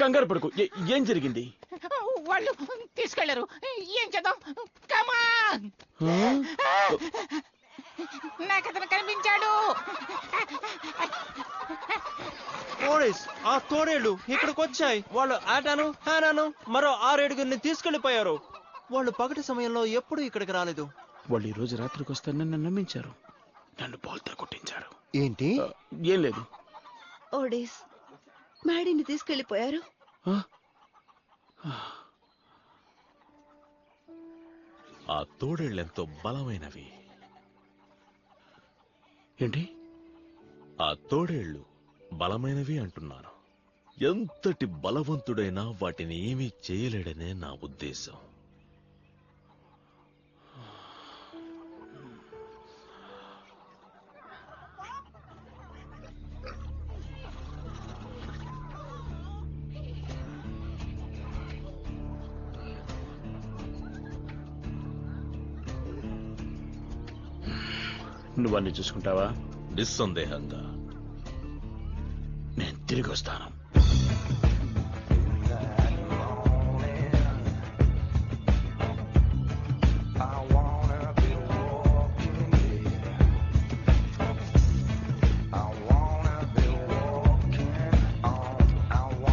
కంగారు పడుకు. ఏ- ఏం జరిగింది? వాళ్ళు తీసుకెళ్ళరు. ఏం చేద్దాం? కమాన్ నాకు అతను కనిపించాడు. ఆ తోడేళ్ళు ఇక్కడికి వచ్చాయి. వాళ్ళు ఆటాను హానాను మరో ఆరేడుగురిని తీసుకెళ్ళిపోయారు వాళ్ళు పగటి సమయంలో ఎప్పుడూ ఇక్కడికి రాలేదు. వాళ్ళు ఈ రోజు రాత్రికి వస్తారని నన్ను నమ్మించారు. నన్ను బాల్తో కొట్టించారు. ఏంటి? ఏం లేదు. ఓడేస్ మ్యాడీని తీసుకెళ్ళిపోయారు ఆ తోడేళ్ళెంతో బలమైనవి. ఏంటి? ఆ తోడేళ్ళు బలమైనవి అంటున్నాను. ఎంతటి బలవంతుడైనా వాటిని ఏమీ చేయలేడనే నా ఉద్దేశం. నువ్వు అన్ని చూసుకుంటావా? నిస్సందేహంగా. నేను తిరిగి వస్తాను.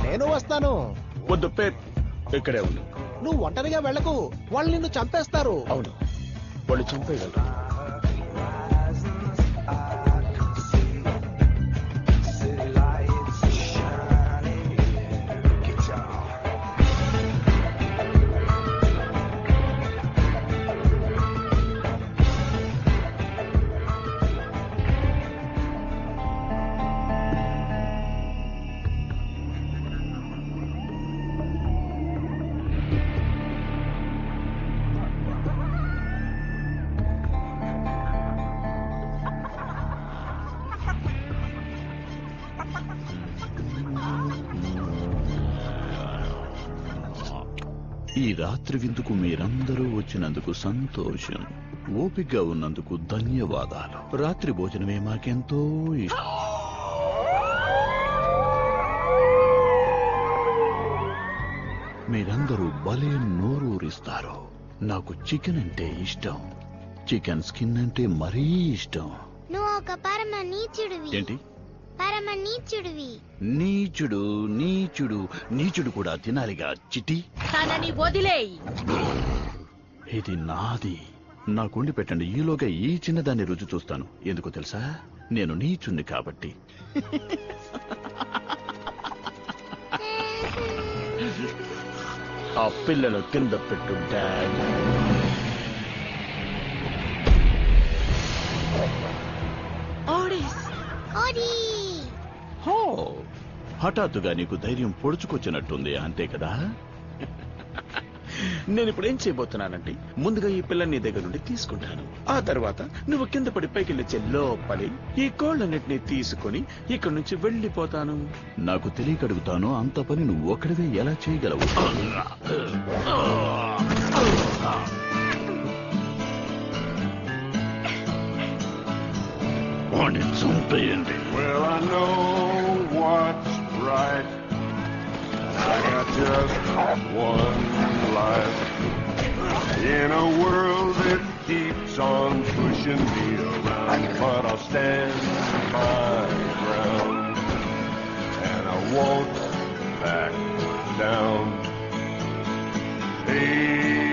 నేను వస్తాను. వద్దు ఇక్కడే ఉండు. నువ్వు ఒంటరిగా వెళ్ళకు. వాళ్ళు నిన్ను చంపేస్తారు. అవును. వాళ్ళు చంపేయగలరు? రాత్రి విందుకు మీరందరూ వచ్చినందుకు సంతోషం ఓపిగ్గా ఉన్నందుకు ధన్యవాదాలు. రాత్రి భోజనమే మాకెంతో ఇష్టం. మీరందరూ భలే నోరూరిస్తారు. నాకు చికెన్ అంటే ఇష్టం. చికెన్ స్కిన్ అంటే మరీ ఇష్టం. నువ్వు ఒక పరమ నీచుడివి. ఏంటి? పరమ నీచుడివి. నీచుడు నీచుడు నీచుడు కూడా తినాలిగా చిట్టి తనని వదిలేయి. ఇది నాది. నాకుండి పెట్టండి. ఈలోగా ఈ చిన్నదాన్ని రుచి చూస్తాను. ఎందుకో తెలుసా? నేను నీచుణ్ణి కాబట్టి. ఆ పిల్లను కింద పెట్టు డాడ్. హఠాత్తుగా నీకు ధైర్యం పొడుచుకొచ్చినట్టుంది అంతే కదా? నేను ఇప్పుడు ఏం చేయబోతున్నానంటే ముందుగా ఈ పిల్లని నీ దగ్గర నుండి తీసుకుంటాను. ఆ తర్వాత నువ్వు కింద పడి పైకి లేచే లోపలి ఈ కోళ్ళన్నిటినీ తీసుకొని ఇక్కడి నుంచి వెళ్ళిపోతాను. నాకు తెలియకడుగుతాను అంత పని నువ్వు ఒక్కడివే ఎలా చేయగలవు? వాణ్ణి చంపేయండి. Just one life. In a world that keeps on pushing me around, but I'll stand my ground. And I won't back down. Hey,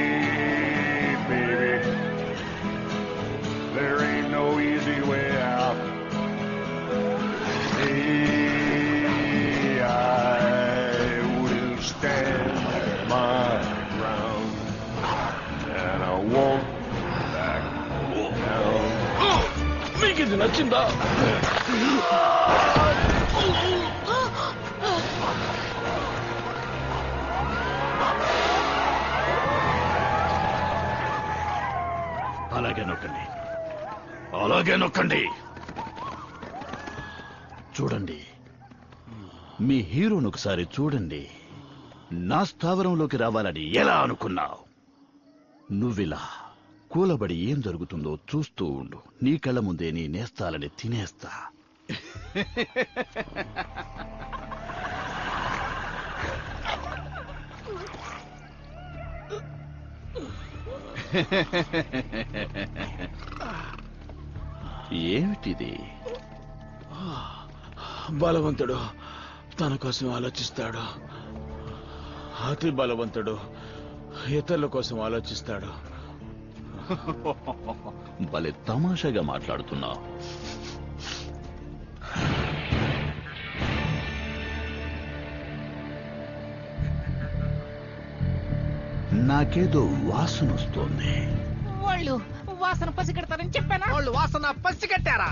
ఇది నచ్చిందా? అలాగే నొక్కండి. అలాగే నొక్కండి. చూడండి. మీ హీరోను ఒకసారి చూడండి. నా స్థావరంలోకి రావాలని ఎలా అనుకున్నావు? నువ్విలా. కూలబడి ఏం జరుగుతుందో చూస్తూ ఉండు. నీ కళ్ళ ముందే నీ నేస్తాలని తినేస్తా. ఏమిటిది? బలవంతుడు తన కోసం ఆలోచిస్తాడు. అతి బలవంతుడు ఇతరుల కోసం ఆలోచిస్తాడు. భలే తమాషాగా మాట్లాడుతున్నావు నాకేదో వాసన వస్తోంది. వాళ్ళు వాసన పసిగడతారని చెప్పానా? వాళ్ళు వాసన పసిగట్టారా?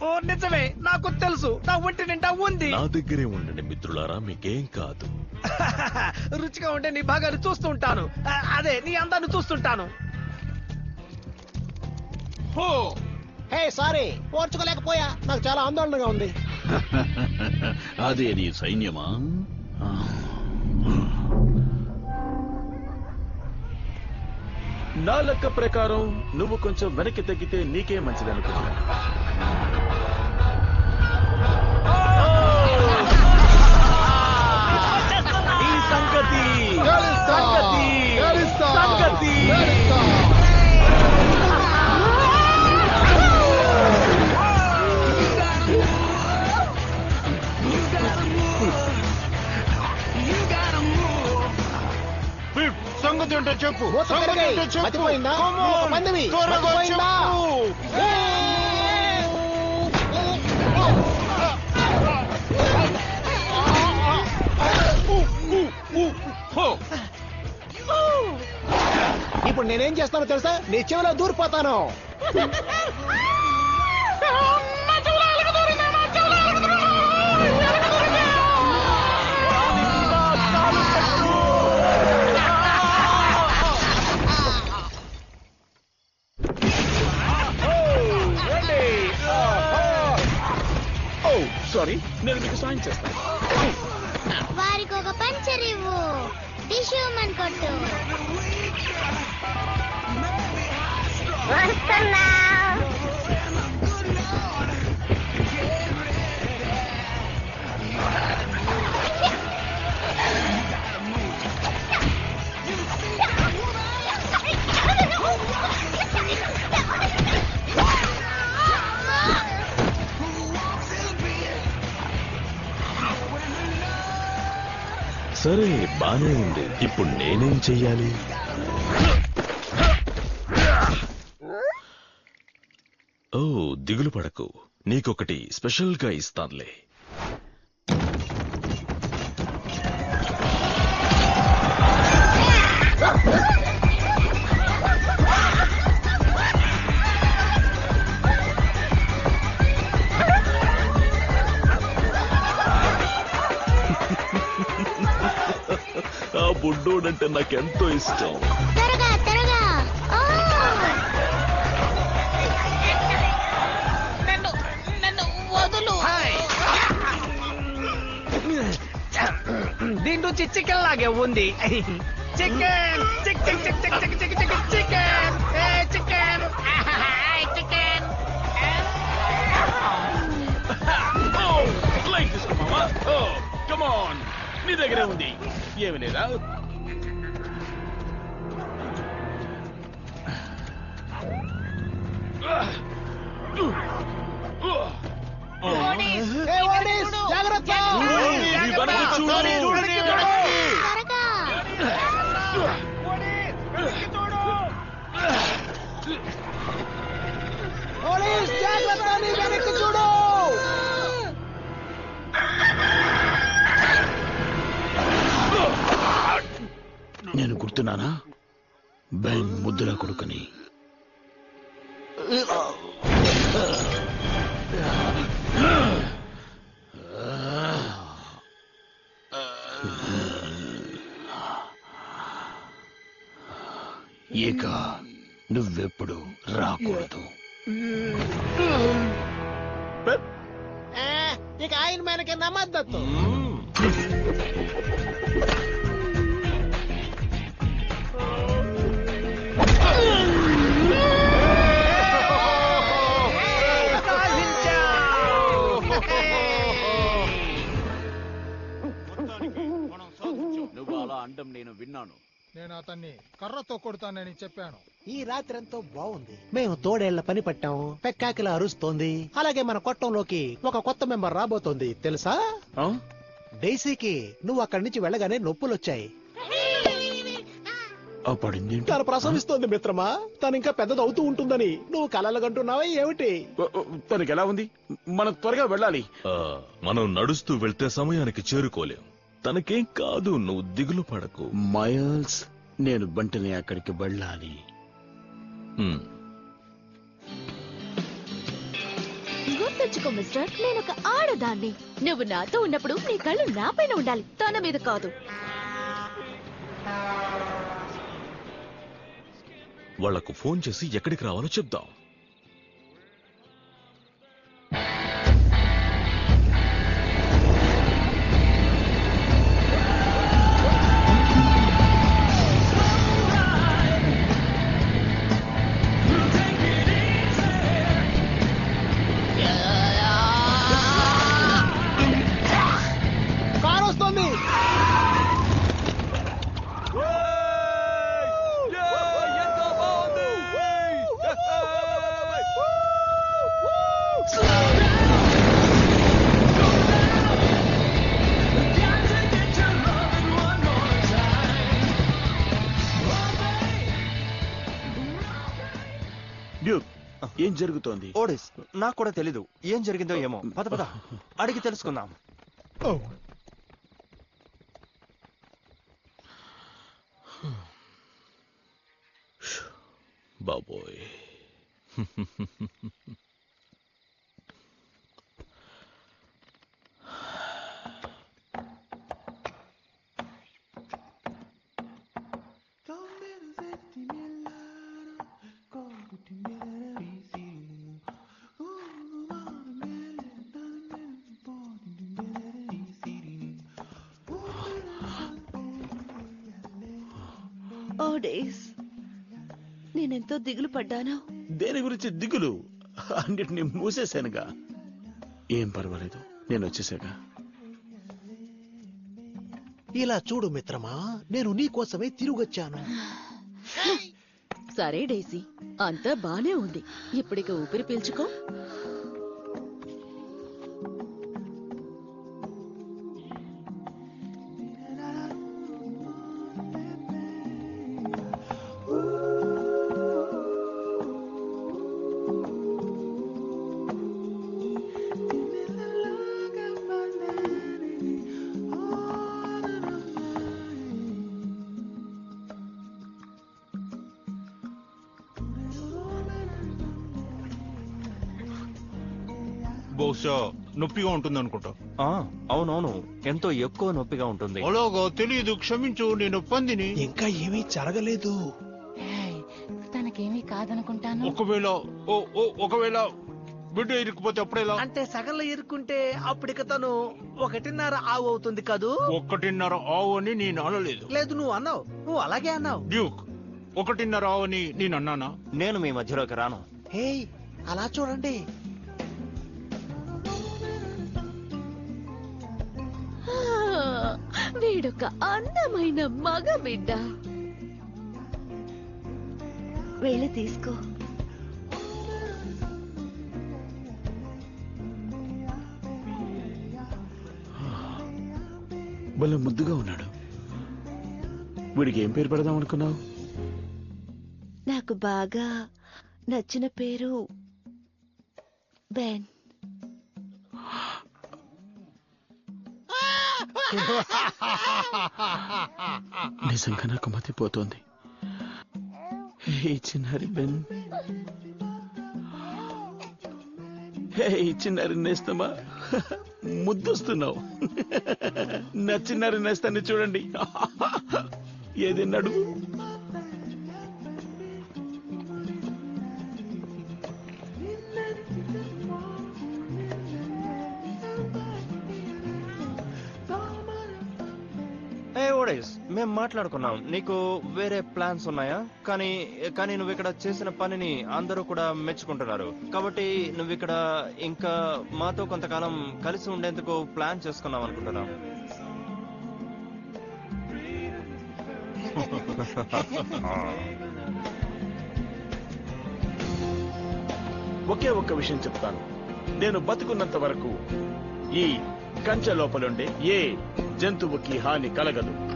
ఓ నిజమే. నాకు తెలుసు. నా ఒంటి నిండా ఉంది. నా దగ్గరే ఉండండి మిత్రులారా మీకేం కాదు. రుచిగా ఉంటే నీ భాగాన్ని చూస్తూ ఉంటాను. ఆ, అదే నీ అందాన్ని చూస్తుంటాను. హే! సారీ పోర్చుకోలేకపోయా నాకు చాలా ఆందోళనగా ఉంది. అదే నీ సైన్యమా? నా లెక్క ప్రకారం నువ్వు కొంచెం వెనక్కి తగ్గితే నీకే మంచిది అనుకుంటా సంగతి ఏంటో చెప్పు. సంగతి? చెప్పు. ఇప్పుడు నేనేం చేస్తానో తెలుసా? నీ చెవిలో దూరిపోతాను. సారీ నేను మీకు బానే ఉంది. ఇప్పుడు నేనేం చెయ్యాలి? ఓ దిగులు పడకు. నీకొకటి స్పెషల్గా ఇస్తానులే. ఆ బుడ్డోడంటే నాకెంతో ఇష్టం. త్వరగా త్వరగా. ఓ! నన్ను నన్ను వదులు. దీని నుంచి చికెన్ లాగే ఉంది. Chicken chicken chicken chicken chicken chicken chicken chicken. Like మామా. కమ్ ఆన్ నీ దగ్గరే ఉంది. ఏమి లేదా? జాగ్రత్త. త్వరగా. ఓడిస్ జాగ్రత్త నీ వెనక్కి చూడు. నేను గుర్తున్నానా? బెన్ ముద్దుల కొడుకుని. ఇక నువ్వెప్పుడు రాకూడదు. ఇక ఆయన మనకి నమ్మద్దత్తు. నువ్వు అలా అండం నేను విన్నాను. నేను అతన్ని కర్రతో కొడతానని చెప్పాను. ఈ రాత్రి ఎంతో బాగుంది. మేము తోడేళ్ళ పని పట్టాం. పెక్కాకిలా అరుస్తోంది. అలాగే మన కొట్టంలోకి ఒక కొత్త మెంబర్ రాబోతోంది. తెలుసా? డైసీకి నువ్వు అక్కడి నుంచి వెళ్ళగానే నొప్పులొచ్చాయి. పడింది తను ప్రసవిస్తోంది మిత్రమా? తను ఇంకా పెద్దదవుతూ ఉంటుందని నువ్వు కలలుగంటున్నావా ఏమిటి? తనకి ఎలా ఉంది? మనం త్వరగా వెళ్ళాలి. ఆ, మనం నడుస్తూ వెళ్తే సమయానికి చేరుకోలేం. తనకేం కాదు నువ్వు దిగులు పడకు. మైల్స్ నేను వెంటనే అక్కడికి వెళ్ళాలి. హ్మ్. గుర్తుంచుకో మిస్టర్. నేను ఒక ఆడదాన్ని. నువ్వు నాతో ఉన్నప్పుడు నీ కళ్ళు నా పైన ఉండాలి. తన మీద కాదు. వాళ్ళకు ఫోన్ చేసి ఎక్కడికి రావాలో చెప్దాం. ఏం జరుగుతోంది? ఓడిస్ నాకు కూడా తెలీదు. ఏం జరిగిందో ఏమో. పద పద. అడిగి తెలుసుకుందాం. బాబోయ్. డేస్ నేనెంతో దిగులు పడ్డాను? దేని గురించి దిగులు? అన్నిటిని మూసేశానుగా. ఏం పర్వాలేదు నేను వచ్చేసాగా ఇలా చూడు మిత్రమా నేను నీ కోసమే తిరిగొచ్చాను. సరే డైసీ. అంతా బానే ఉంది. ఇప్పటికి ఊపిరి పీల్చుకో. నొప్పిగా ఉంటుంది అనుకుంటా. ఆ, అవునవును. ఎంతో ఎక్కువ నొప్పిగా ఉంటుంది. అలాగా తెలియదు క్షమించు నేను పందిని. ఇంకా ఏమీ జరగలేదు. ఏయ్, తనకేమీ కాదనుకుంటాను. ఒకవేళ ఓ ఓ ఒకవేళ బిడ్డ ఇరుక్కుపోతే అప్పుడేలా? అంటే సగంలో ఇరుక్కుంటే అప్పటికి తను ఒకటిన్నర ఆవు అవుతుంది కదూ? ఒక్కటిన్నర ఆవు అని నేను అనలేదు. లేదు నువ్వు అన్నావు. నువ్వు అలాగే అన్నావు. డ్యూక్ ఒకటిన్నర ఆవు అని నేను అన్నానా? నేను మీ మధ్యలోకి రాను. హే అలా చూడండి. వీడొక అందమైన మగ బిడ్డ వెళ్ళి తీసుకో. భలే ముద్దుగా ఉన్నాడు. వీడికి ఏం పేరు పెడదాం అనుకున్నావు? నాకు బాగా నచ్చిన పేరు బెన్. నిజంగా నాకు మతిపోతుంది హే చిన్నారి బెన్. హే చిన్నారి నేస్తమా. ముద్దుస్తున్నావు. నా చిన్నారి నేస్తాన్ని చూడండి. ఏది నడువు? మేము మాట్లాడుకున్నాం. నీకు వేరే ప్లాన్స్ ఉన్నాయా? కానీ కానీ నువ్వు ఇక్కడ చేసిన పనిని అందరూ కూడా మెచ్చుకుంటున్నారు. కాబట్టి నువ్వు ఇక్కడ ఇంకా మాతో కొంతకాలం కలిసి ఉండేందుకు ప్లాన్ చేసుకున్నాం అనుకుంటున్నాం. ఒకే ఒక్క విషయం చెప్తాను. నేను బతుకున్నంత వరకు ఈ కంచె లోపలుండే ఏ జంతువుకి హాని కలగదు.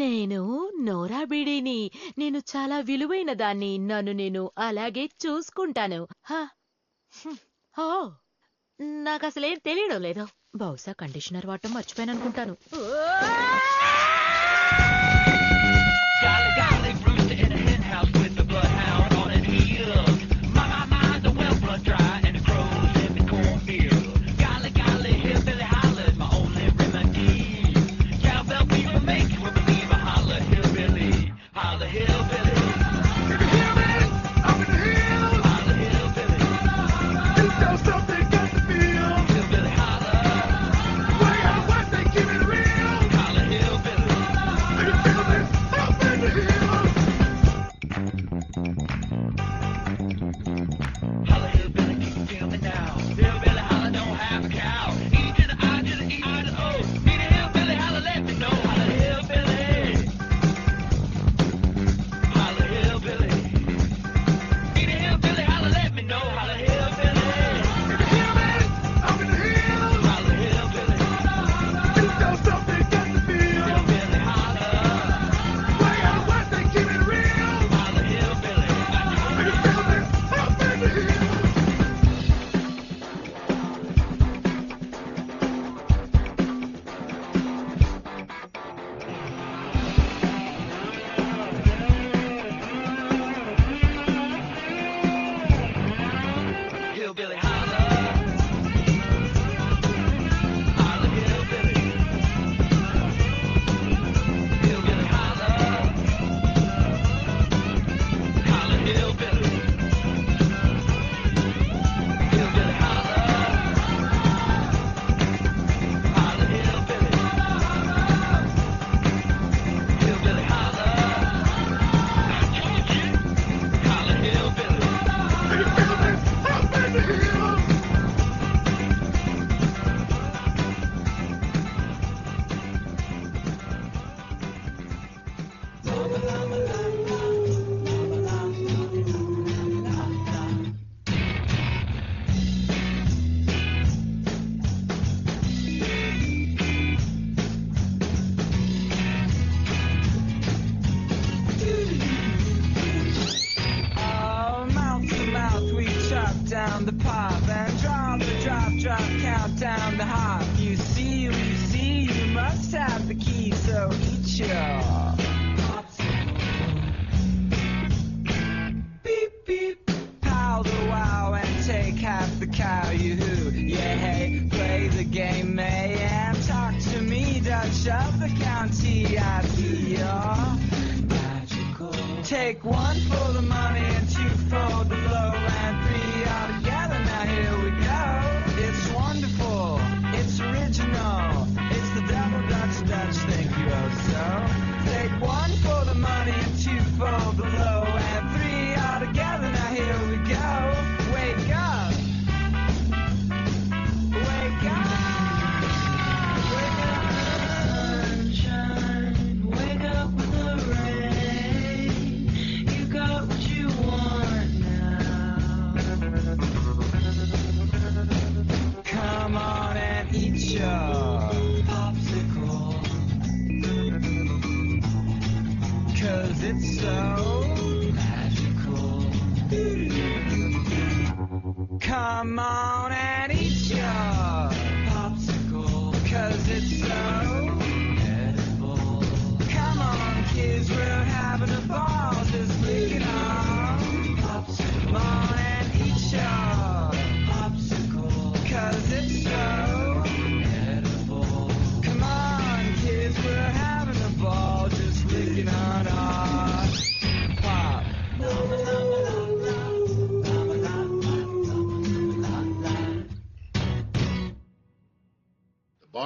నేను నోరా బీడీని నేను చాలా విలువైన దాన్ని నన్ను నేను అలాగే చూసుకుంటాను. ఓ. నాకు అసలేం తెలియడం లేదు. బహుశా కండిషనర్ వాడటం మర్చిపోయాను అనుకుంటాను